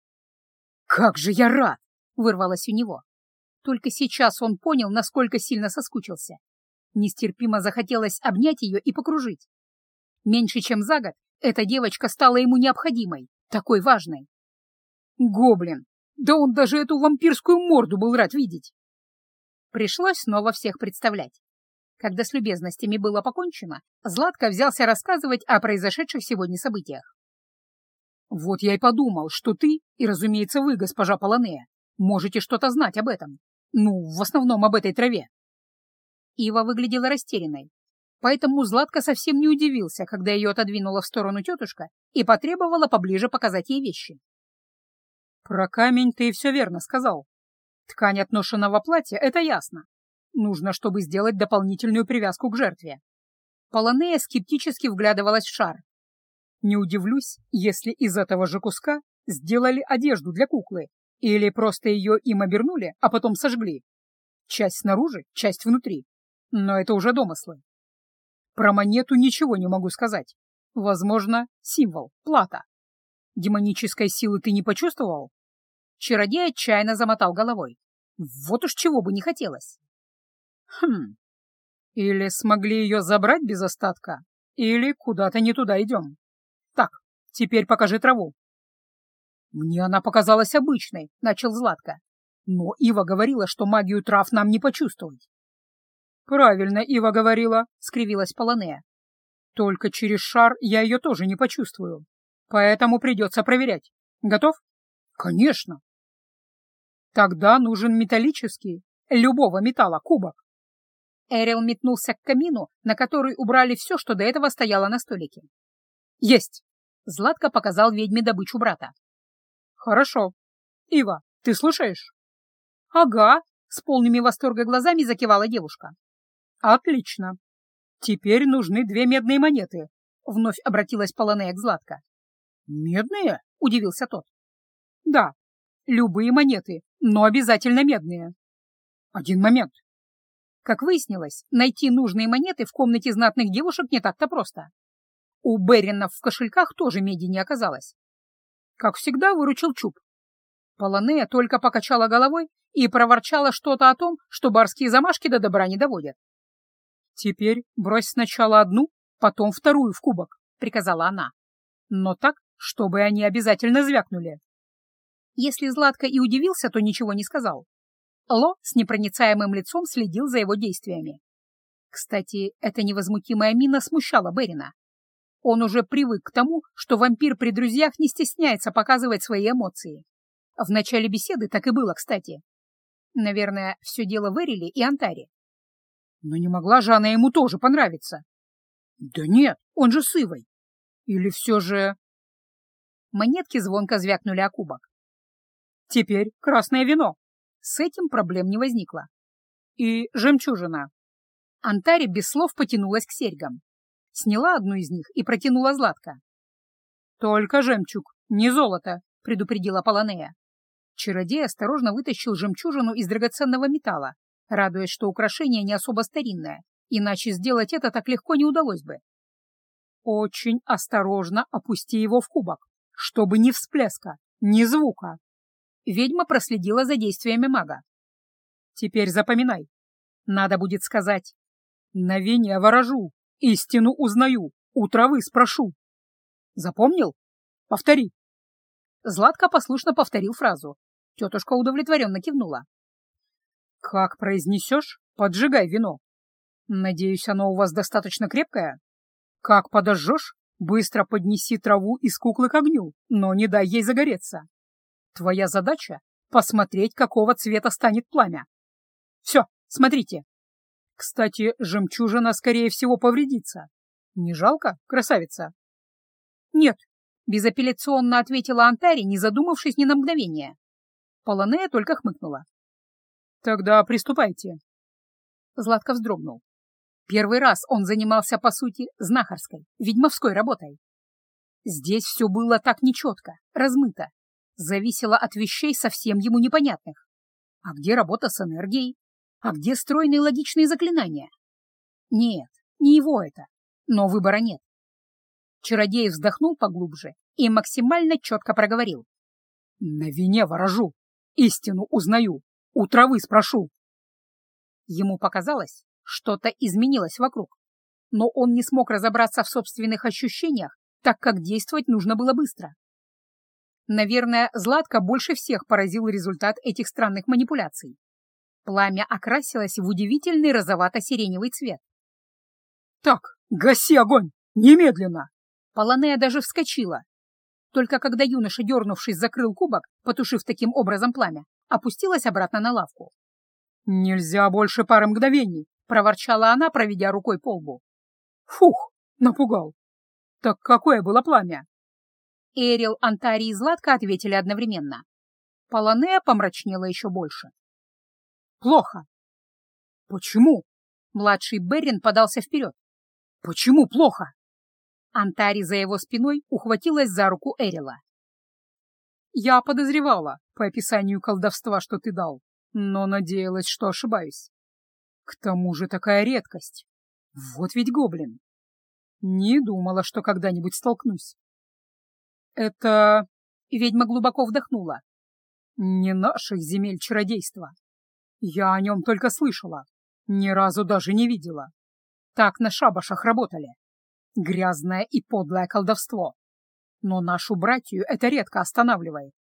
«Как же я рад!» — вырвалось у него. Только сейчас он понял, насколько сильно соскучился. Нестерпимо захотелось обнять ее и покружить. Меньше чем за год эта девочка стала ему необходимой, такой важной. Гоблин! Да он даже эту вампирскую морду был рад видеть. Пришлось снова всех представлять. Когда с любезностями было покончено, Златко взялся рассказывать о произошедших сегодня событиях. «Вот я и подумал, что ты, и, разумеется, вы, госпожа Полонея, можете что-то знать об этом. Ну, в основном об этой траве». Ива выглядела растерянной, поэтому Златко совсем не удивился, когда ее отодвинула в сторону тетушка и потребовала поближе показать ей вещи. «Про камень ты все верно сказал. Ткань отношенного платья — это ясно. Нужно, чтобы сделать дополнительную привязку к жертве. Полонея скептически вглядывалась в шар. Не удивлюсь, если из этого же куска сделали одежду для куклы или просто ее им обернули, а потом сожгли. Часть снаружи, часть внутри. Но это уже домыслы. Про монету ничего не могу сказать. Возможно, символ, плата. Демонической силы ты не почувствовал? Чародей отчаянно замотал головой. Вот уж чего бы не хотелось. Хм. Или смогли ее забрать без остатка, или куда-то не туда идем. Теперь покажи траву. Мне она показалась обычной, начал Златко. Но Ива говорила, что магию трав нам не почувствовать. Правильно Ива говорила, скривилась Полонея. Только через шар я ее тоже не почувствую. Поэтому придется проверять. Готов? Конечно. Тогда нужен металлический, любого металла, кубок. Эрил метнулся к камину, на который убрали все, что до этого стояло на столике. «Есть!» — Златко показал ведьме добычу брата. «Хорошо. Ива, ты слушаешь?» «Ага», — с полными восторга глазами закивала девушка. «Отлично. Теперь нужны две медные монеты», — вновь обратилась Полонея к Златко. «Медные?» — удивился тот. «Да, любые монеты, но обязательно медные». «Один момент. Как выяснилось, найти нужные монеты в комнате знатных девушек не так-то просто. У Беринов в кошельках тоже меди не оказалось. Как всегда, выручил Чуб. Полонея только покачала головой и проворчала что-то о том, что барские замашки до добра не доводят. «Теперь брось сначала одну, потом вторую в кубок», — приказала она. «Но так, чтобы они обязательно звякнули». Если Златко и удивился, то ничего не сказал. Ло с непроницаемым лицом следил за его действиями. Кстати, эта невозмутимая мина смущала Берина. Он уже привык к тому, что вампир при друзьях не стесняется показывать свои эмоции. В начале беседы так и было, кстати. Наверное, все дело в Эриле и Антаре. Но не могла же она ему тоже понравиться. Да нет, он же сывой. Или все же... Монетки звонко звякнули о кубок. Теперь красное вино. С этим проблем не возникло. И жемчужина. Антари без слов потянулась к серьгам. Сняла одну из них и протянула Златка. «Только жемчуг, не золото», — предупредила Полонея. Чародей осторожно вытащил жемчужину из драгоценного металла, радуясь, что украшение не особо старинное, иначе сделать это так легко не удалось бы. «Очень осторожно опусти его в кубок, чтобы ни всплеска, ни звука». Ведьма проследила за действиями мага. «Теперь запоминай. Надо будет сказать. На вине ворожу, истину узнаю, у травы спрошу. Запомнил? Повтори». Златко послушно повторил фразу. Тетушка удовлетворенно кивнула. «Как произнесешь, поджигай вино. Надеюсь, оно у вас достаточно крепкое? Как подожжешь, быстро поднеси траву из куклы к огню, но не дай ей загореться. Твоя задача — посмотреть, какого цвета станет пламя. Все, смотрите. Кстати, жемчужина, скорее всего, повредится. Не жалко, красавица? Нет, безапелляционно ответила Антари, не задумавшись ни на мгновение. Полонея только хмыкнула. Тогда приступайте. Златко вздрогнул. Первый раз он занимался, по сути, знахарской, ведьмовской работой. Здесь все было так нечетко, размыто, зависело от вещей совсем ему непонятных. А где работа с энергией? А где стройные логичные заклинания? Нет, не его это, но выбора нет. Чародей вздохнул поглубже и максимально четко проговорил. «На вине ворожу, истину узнаю, у травы спрошу». Ему показалось, что-то изменилось вокруг, но он не смог разобраться в собственных ощущениях, так как действовать нужно было быстро. Наверное, Златка больше всех поразил результат этих странных манипуляций. Пламя окрасилось в удивительный розовато-сиреневый цвет. «Так, гаси огонь! Немедленно!» Полонея даже вскочила. Только когда юноша, дернувшись, закрыл кубок, потушив таким образом пламя, опустилась обратно на лавку. «Нельзя больше пары мгновений!» — проворчала она, проведя рукой по лбу. «Фух, напугал! Так какое было пламя?» Эрил, Антари и Златка ответили одновременно. Полонея помрачнела еще больше. «Плохо!» «Почему?» Младший Беррин подался вперед. «Почему плохо?» Антари за его спиной ухватилась за руку Эрила. «Я подозревала, по описанию колдовства, что ты дал, но надеялась, что ошибаюсь. К тому же такая редкость. Вот ведь гоблин. Не думала, что когда-нибудь столкнусь. Это... Ведьма глубоко вдохнула. Не наших земель чародейства. Я о нем только слышала, ни разу даже не видела. Так на шабашах работали. Грязное и подлое колдовство. Но нашу братью это редко останавливает.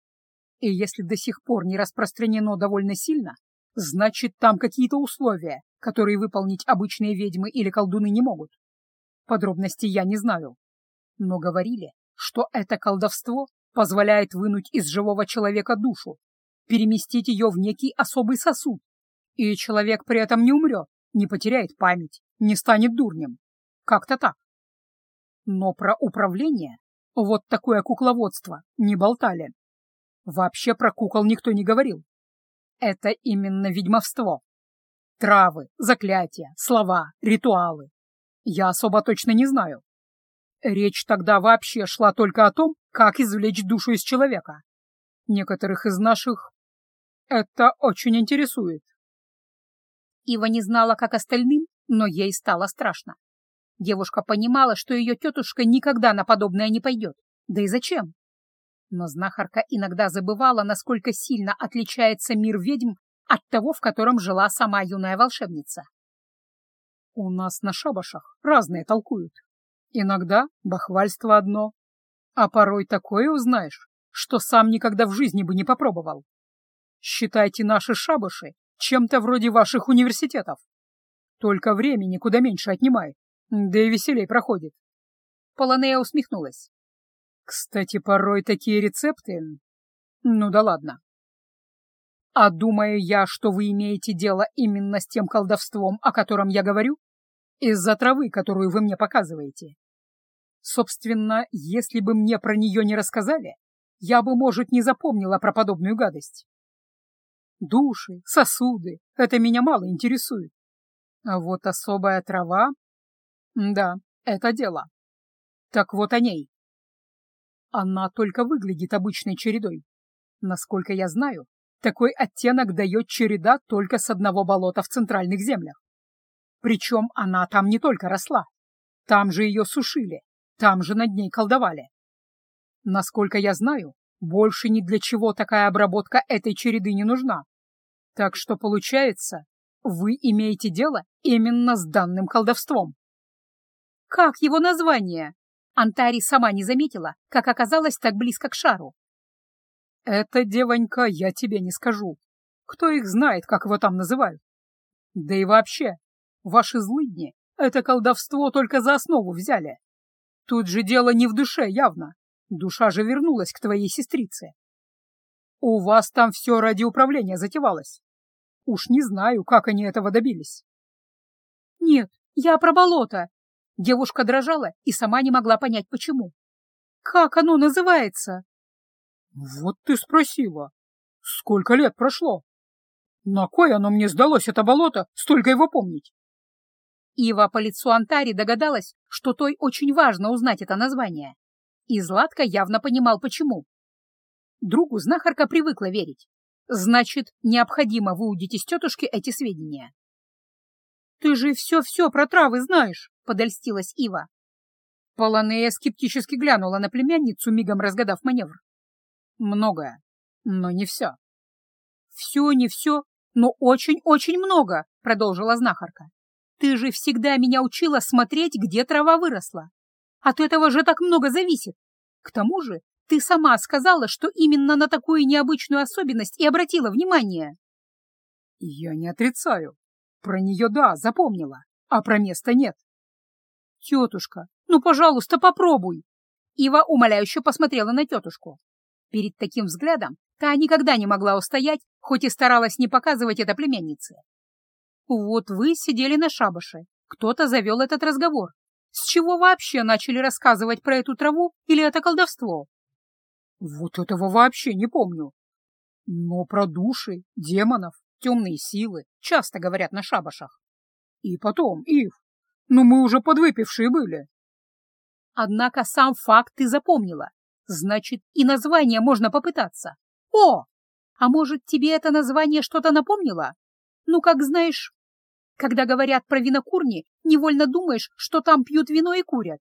И если до сих пор не распространено довольно сильно, значит, там какие-то условия, которые выполнить обычные ведьмы или колдуны не могут. Подробностей я не знаю. Но говорили, что это колдовство позволяет вынуть из живого человека душу, переместить ее в некий особый сосуд, и человек при этом не умрет, не потеряет память, не станет дурнем. Как-то так. Но про управление, вот такое кукловодство, не болтали. Вообще про кукол никто не говорил. Это именно ведьмовство. Травы, заклятия, слова, ритуалы. Я особо точно не знаю. Речь тогда вообще шла только о том, как извлечь душу из человека. Некоторых из наших это очень интересует. Ива не знала, как остальным, но ей стало страшно. Девушка понимала, что ее тетушка никогда на подобное не пойдет. Да и зачем? Но знахарка иногда забывала, насколько сильно отличается мир ведьм от того, в котором жила сама юная волшебница. У нас на шабашах разные толкуют. Иногда бахвальство одно, а порой такое узнаешь, что сам никогда в жизни бы не попробовал. Считайте наши шабаши чем-то вроде ваших университетов. Только времени куда меньше отнимает, да и веселей проходит. Полонея усмехнулась. Кстати, порой такие рецепты... Ну да ладно, А думаю я, что вы имеете дело именно с тем колдовством, о котором я говорю, из-за травы, которую вы мне показываете. Собственно, если бы мне про нее не рассказали, я бы, может, не запомнила про подобную гадость. Души, сосуды — это меня мало интересует. А вот особая трава... Да, это дело. Так вот о ней. Она только выглядит обычной чередой. Насколько я знаю, такой оттенок дает череда только с одного болота в центральных землях. Причем она там не только росла. Там же ее сушили, там же над ней колдовали. Насколько я знаю, больше ни для чего такая обработка этой череды не нужна. Так что получается, вы имеете дело именно с данным колдовством. Как его название? Антари сама не заметила, как оказалась так близко к шару. Это, девонька, я тебе не скажу. Кто их знает, как его там называют? Да и вообще, ваши злыдни это колдовство только за основу взяли. Тут же дело не в душе явно. Душа же вернулась к твоей сестрице. У вас там все ради управления затевалось. Уж не знаю, как они этого добились. Нет, я про болото. Девушка дрожала и сама не могла понять, почему. Как оно называется? Вот ты спросила. Сколько лет прошло? На кой оно мне сдалось, это болото, столько его помнить? Ива по лицу Антари догадалась, что той очень важно узнать это название. И Златка явно понимал, почему. Другу знахарка привыкла верить. Значит, необходимо выудить из тетушки эти сведения. «Ты же все-все про травы знаешь», — подольстилась Ива. Полонея скептически глянула на племянницу, мигом разгадав маневр. «Многое, но не все». «Все, не все, но очень-очень много», — продолжила знахарка. Ты же всегда меня учила смотреть, где трава выросла. От этого же так много зависит. К тому же ты сама сказала, что именно на такую необычную особенность и обратила внимание. Я не отрицаю. Про нее да, запомнила, а про место нет. Тетушка, ну, пожалуйста, попробуй. Ива умоляюще посмотрела на тетушку. Перед таким взглядом та никогда не могла устоять, хоть и старалась не показывать это племяннице. Вот вы сидели на шабаше, кто-то завел этот разговор. С чего вообще начали рассказывать про эту траву или это колдовство? Вот этого вообще не помню. Но про души, демонов, темные силы часто говорят на шабашах. И потом, Ив, ну мы уже подвыпившие были. Однако сам факт ты запомнила. Значит, и название можно попытаться. О! А может, тебе это название что-то напомнило? Ну, как знаешь, когда говорят про винокурни, невольно думаешь, что там пьют вино и курят.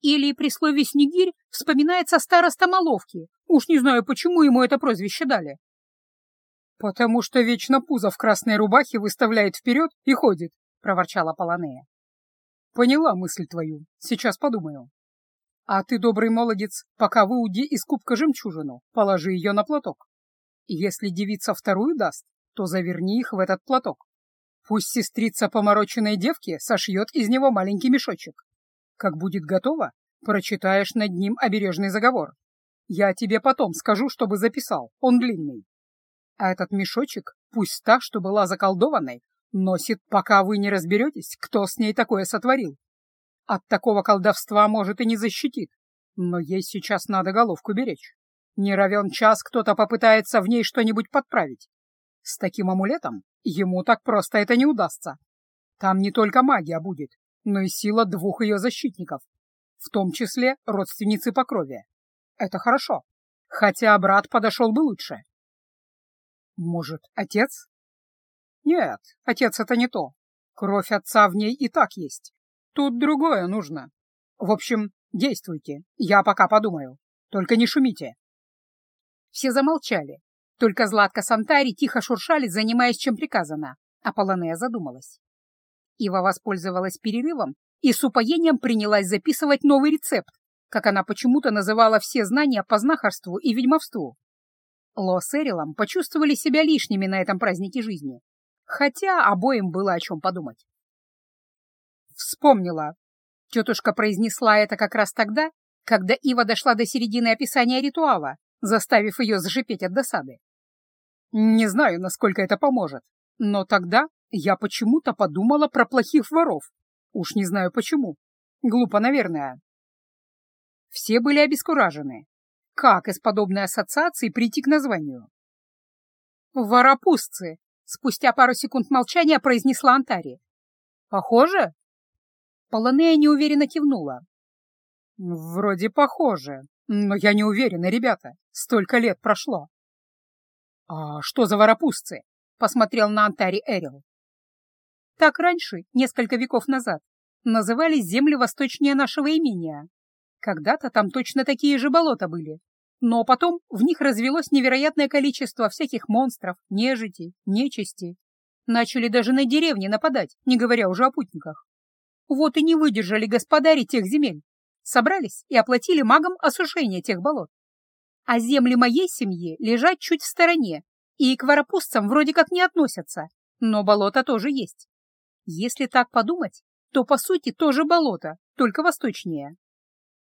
Или при слове «снегирь» вспоминается староста Маловки. Уж не знаю, почему ему это прозвище дали. «Потому что вечно пузо в красной рубахе выставляет вперед и ходит», — проворчала Полонея. «Поняла мысль твою. Сейчас подумаю. А ты, добрый молодец, пока выуди из кубка жемчужину, положи ее на платок. Если девица вторую даст, то заверни их в этот платок. Пусть сестрица помороченной девки сошьет из него маленький мешочек. Как будет готово, прочитаешь над ним обережный заговор. Я тебе потом скажу, чтобы записал, он длинный. А этот мешочек, пусть та, что была заколдованной, носит, пока вы не разберетесь, кто с ней такое сотворил. От такого колдовства, может, и не защитит, но ей сейчас надо головку беречь. Не равен час кто-то попытается в ней что-нибудь подправить. С таким амулетом ему так просто это не удастся. Там не только магия будет, но и сила двух ее защитников, в том числе родственницы по крови. Это хорошо, хотя брат подошел бы лучше. Может, отец? Нет, отец это не то. Кровь отца в ней и так есть. Тут другое нужно. В общем, действуйте, я пока подумаю. Только не шумите. Все замолчали, только Златка с Антари тихо шуршали, занимаясь чем приказано, а Полонея задумалась. Ива воспользовалась перерывом и с упоением принялась записывать новый рецепт, как она почему-то называла все знания по знахарству и ведьмовству. Ло с Эрилом почувствовали себя лишними на этом празднике жизни, хотя обоим было о чем подумать. «Вспомнила!» Тетушка произнесла это как раз тогда, когда Ива дошла до середины описания ритуала, заставив ее зашипеть от досады. Не знаю, насколько это поможет, но тогда я почему-то подумала про плохих воров. Уж не знаю почему. Глупо, наверное. Все были обескуражены. Как из подобной ассоциации прийти к названию? «Воропустцы!» — спустя пару секунд молчания произнесла Антари. «Похоже?» Полонея неуверенно кивнула. «Вроде похоже, но я не уверена, ребята. Столько лет прошло». «А что за воропустцы?» — посмотрел на Антари Эрил. Так раньше, несколько веков назад, назывались земли восточнее нашего имения. Когда-то там точно такие же болота были, но потом в них развелось невероятное количество всяких монстров, нежити, нечисти. Начали даже на деревни нападать, не говоря уже о путниках. Вот и не выдержали господари тех земель. Собрались и оплатили магам осушение тех болот. А земли моей семьи лежат чуть в стороне и к воропустцам вроде как не относятся, но болото тоже есть. Если так подумать, то по сути тоже болото, только восточнее.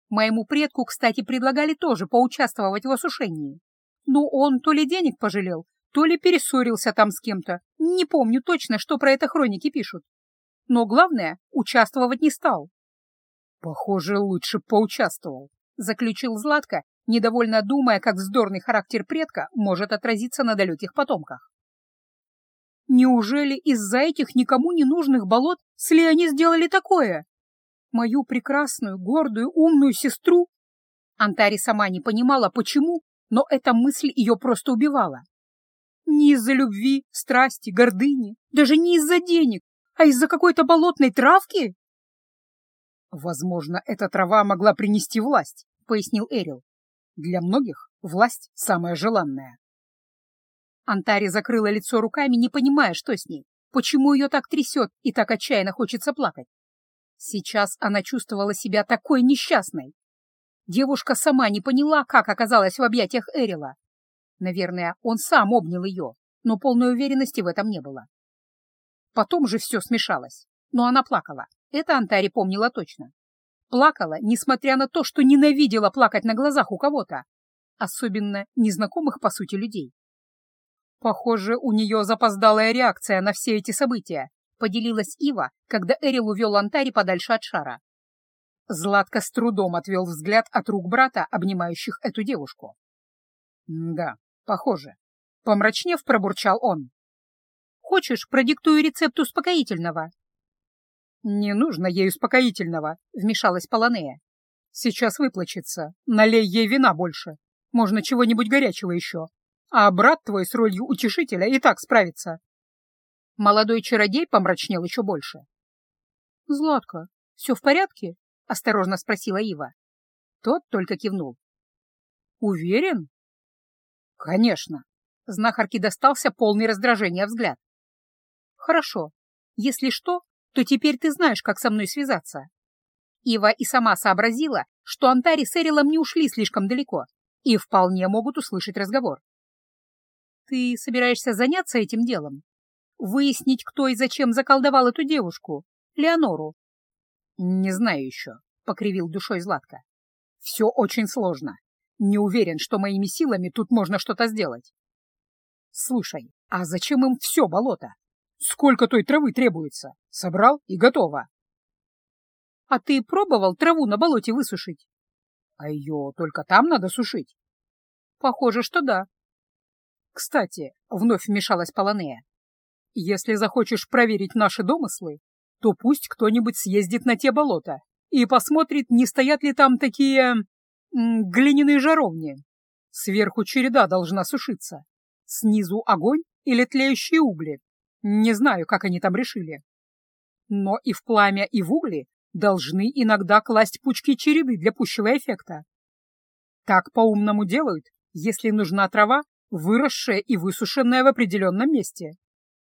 Моему предку, кстати, предлагали тоже поучаствовать в осушении. Но он то ли денег пожалел, то ли перессорился там с кем-то. Не помню точно, что про это хроники пишут. Но главное, участвовать не стал. Похоже, лучше поучаствовал, заключил Златко, недовольно думая, как вздорный характер предка может отразиться на далеких потомках. Неужели из-за этих никому не нужных болот с Леони сделали такое? мою прекрасную, гордую, умную сестру? Антари сама не понимала, почему, но эта мысль ее просто убивала. Не из-за любви, страсти, гордыни, даже не из-за денег, а из-за какой-то болотной травки? Возможно, эта трава могла принести власть, пояснил Эрил. Для многих власть самая желанная. Антари закрыла лицо руками, не понимая, что с ней, почему ее так трясет и так отчаянно хочется плакать. Сейчас она чувствовала себя такой несчастной. Девушка сама не поняла, как оказалась в объятиях Эрила. Наверное, он сам обнял ее, но полной уверенности в этом не было. Потом же все смешалось, но она плакала. Это Антари помнила точно. Плакала, несмотря на то, что ненавидела плакать на глазах у кого-то, особенно незнакомых, по сути, людей. Похоже, у нее запоздалая реакция на все эти события, поделилась Ива, когда Эрил увел Антари подальше от шара. Златко с трудом отвел взгляд от рук брата, обнимающих эту девушку. «Да, похоже». Помрачнев, пробурчал он. «Хочешь, продиктую рецепт успокоительного?» «Не нужно ей успокоительного», — вмешалась Полонея. «Сейчас выплачется. Налей ей вина больше. Можно чего-нибудь горячего еще. А брат твой с ролью утешителя и так справится. Молодой чародей помрачнел еще больше. — Златка, все в порядке? — осторожно спросила Ива. Тот только кивнул. — Уверен? — Конечно. Знахарке достался полный раздражения взгляд. — Хорошо. Если что, то теперь ты знаешь, как со мной связаться. Ива и сама сообразила, что Антари с Эрилом не ушли слишком далеко и вполне могут услышать разговор. «Ты собираешься заняться этим делом?» Выяснить, кто и зачем заколдовал эту девушку, Леонору. Не знаю еще, — покривил душой Златка. Все очень сложно. Не уверен, что моими силами тут можно что-то сделать. Слушай, а зачем им все болото? Сколько той травы требуется? Собрал и готово. А ты пробовал траву на болоте высушить? А ее только там надо сушить? Похоже, что да. Кстати, вновь вмешалась Полонея. Если захочешь проверить наши домыслы, то пусть кто-нибудь съездит на те болота и посмотрит, не стоят ли там такие... глиняные жаровни. Сверху череда должна сушиться. Снизу огонь или тлеющие угли. Не знаю, как они там решили. Но и в пламя, и в угли должны иногда класть пучки череды для пущего эффекта. Так по-умному делают, если нужна трава, выросшая и высушенная в определенном месте.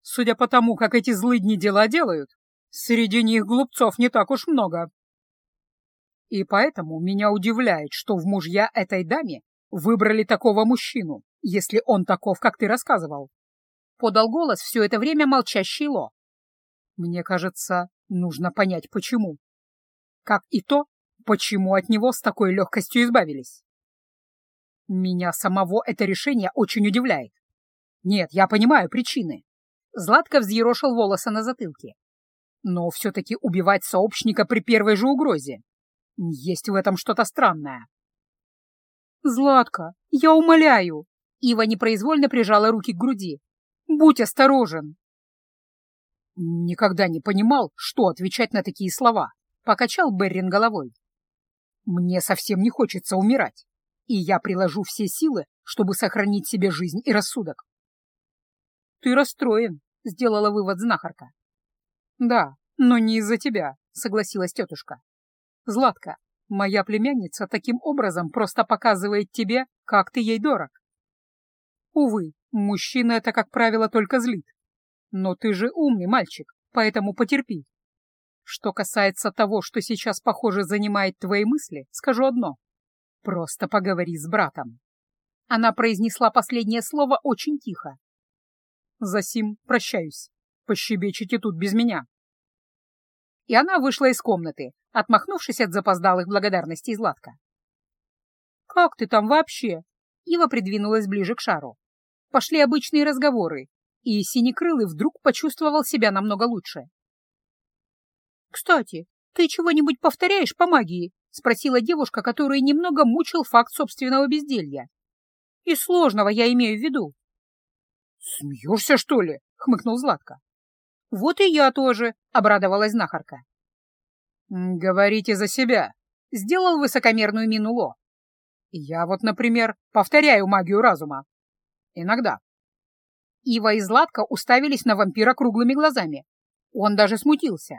Судя по тому, как эти злыдни дела делают, среди них глупцов не так уж много. И поэтому меня удивляет, что в мужья этой даме выбрали такого мужчину, если он таков, как ты рассказывал. Подал голос все это время молчащий Ло. Мне кажется, нужно понять, почему. Как и то, почему от него с такой легкостью избавились. Меня самого это решение очень удивляет. Нет, я понимаю причины. Златко взъерошил волосы на затылке. Но все-таки убивать сообщника при первой же угрозе. Есть в этом что-то странное. «Златка, я умоляю!» Ива непроизвольно прижала руки к груди. «Будь осторожен!» Никогда не понимал, что отвечать на такие слова, покачал Беррин головой. Мне совсем не хочется умирать, и я приложу все силы, чтобы сохранить себе жизнь и рассудок. Ты расстроен, сделала вывод знахарка. Да, но не из-за тебя, согласилась тетушка. Златка, моя племянница таким образом просто показывает тебе, как ты ей дорог. Увы, мужчина это, как правило, только злит. Но ты же умный мальчик, поэтому потерпи. Что касается того, что сейчас, похоже, занимает твои мысли, скажу одно. Просто поговори с братом. Она произнесла последнее слово очень тихо. Засим, прощаюсь. Пощебечите тут без меня. И она вышла из комнаты, отмахнувшись от запоздалых благодарностей Златка. «Как ты там вообще?» Ива придвинулась ближе к шару. Пошли обычные разговоры, и Синекрылый вдруг почувствовал себя намного лучше. «Кстати, ты чего-нибудь повторяешь по магии?» — спросила девушка, которую немного мучил факт собственного безделья. «И сложного я имею в виду». «Смеешься, что ли?» — хмыкнул Златко. «Вот и я тоже», — обрадовалась знахарка. «Говорите за себя», — сделал высокомерную мину Ло. «Я вот, например, повторяю магию разума. Иногда. Ива и Златка уставились на вампира круглыми глазами. Он даже смутился.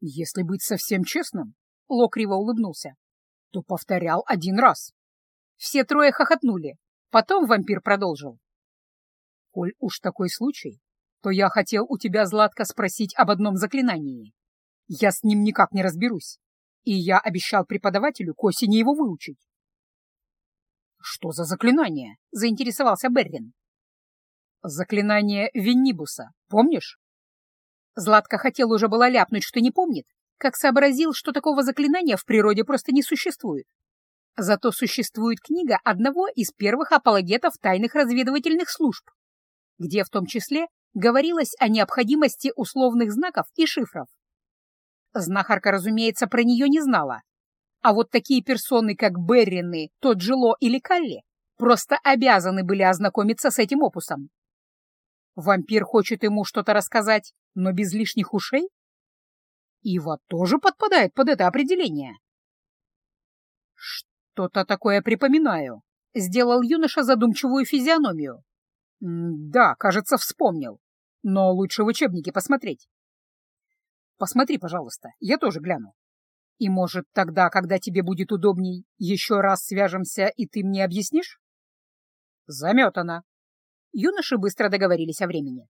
Если быть совсем честным, Ло криво улыбнулся, то повторял один раз. Все трое хохотнули. Потом вампир продолжил. Коль уж такой случай, то я хотел у тебя, Златка, спросить об одном заклинании. Я с ним никак не разберусь, и я обещал преподавателю к осени его выучить. «Что за заклинание?» — заинтересовался Беррин. Заклинание Веннибуса, помнишь? Златка хотел уже было ляпнуть, что не помнит, как сообразил, что такого заклинания в природе просто не существует. Зато существует книга одного из первых апологетов тайных разведывательных служб, где в том числе говорилось о необходимости условных знаков и шифров. Знахарка, разумеется, про нее не знала. А вот такие персоны, как Беррины, тот Жило или Калли, просто обязаны были ознакомиться с этим опусом. Вампир хочет ему что-то рассказать, но без лишних ушей? Ива тоже подпадает под это определение. Что-то такое припоминаю. Сделал юноша задумчивую физиономию. Да, кажется, вспомнил. Но лучше в учебнике посмотреть. Посмотри, пожалуйста, я тоже гляну. И, может, тогда, когда тебе будет удобней, еще раз свяжемся, и ты мне объяснишь? Заметано. Юноши быстро договорились о времени.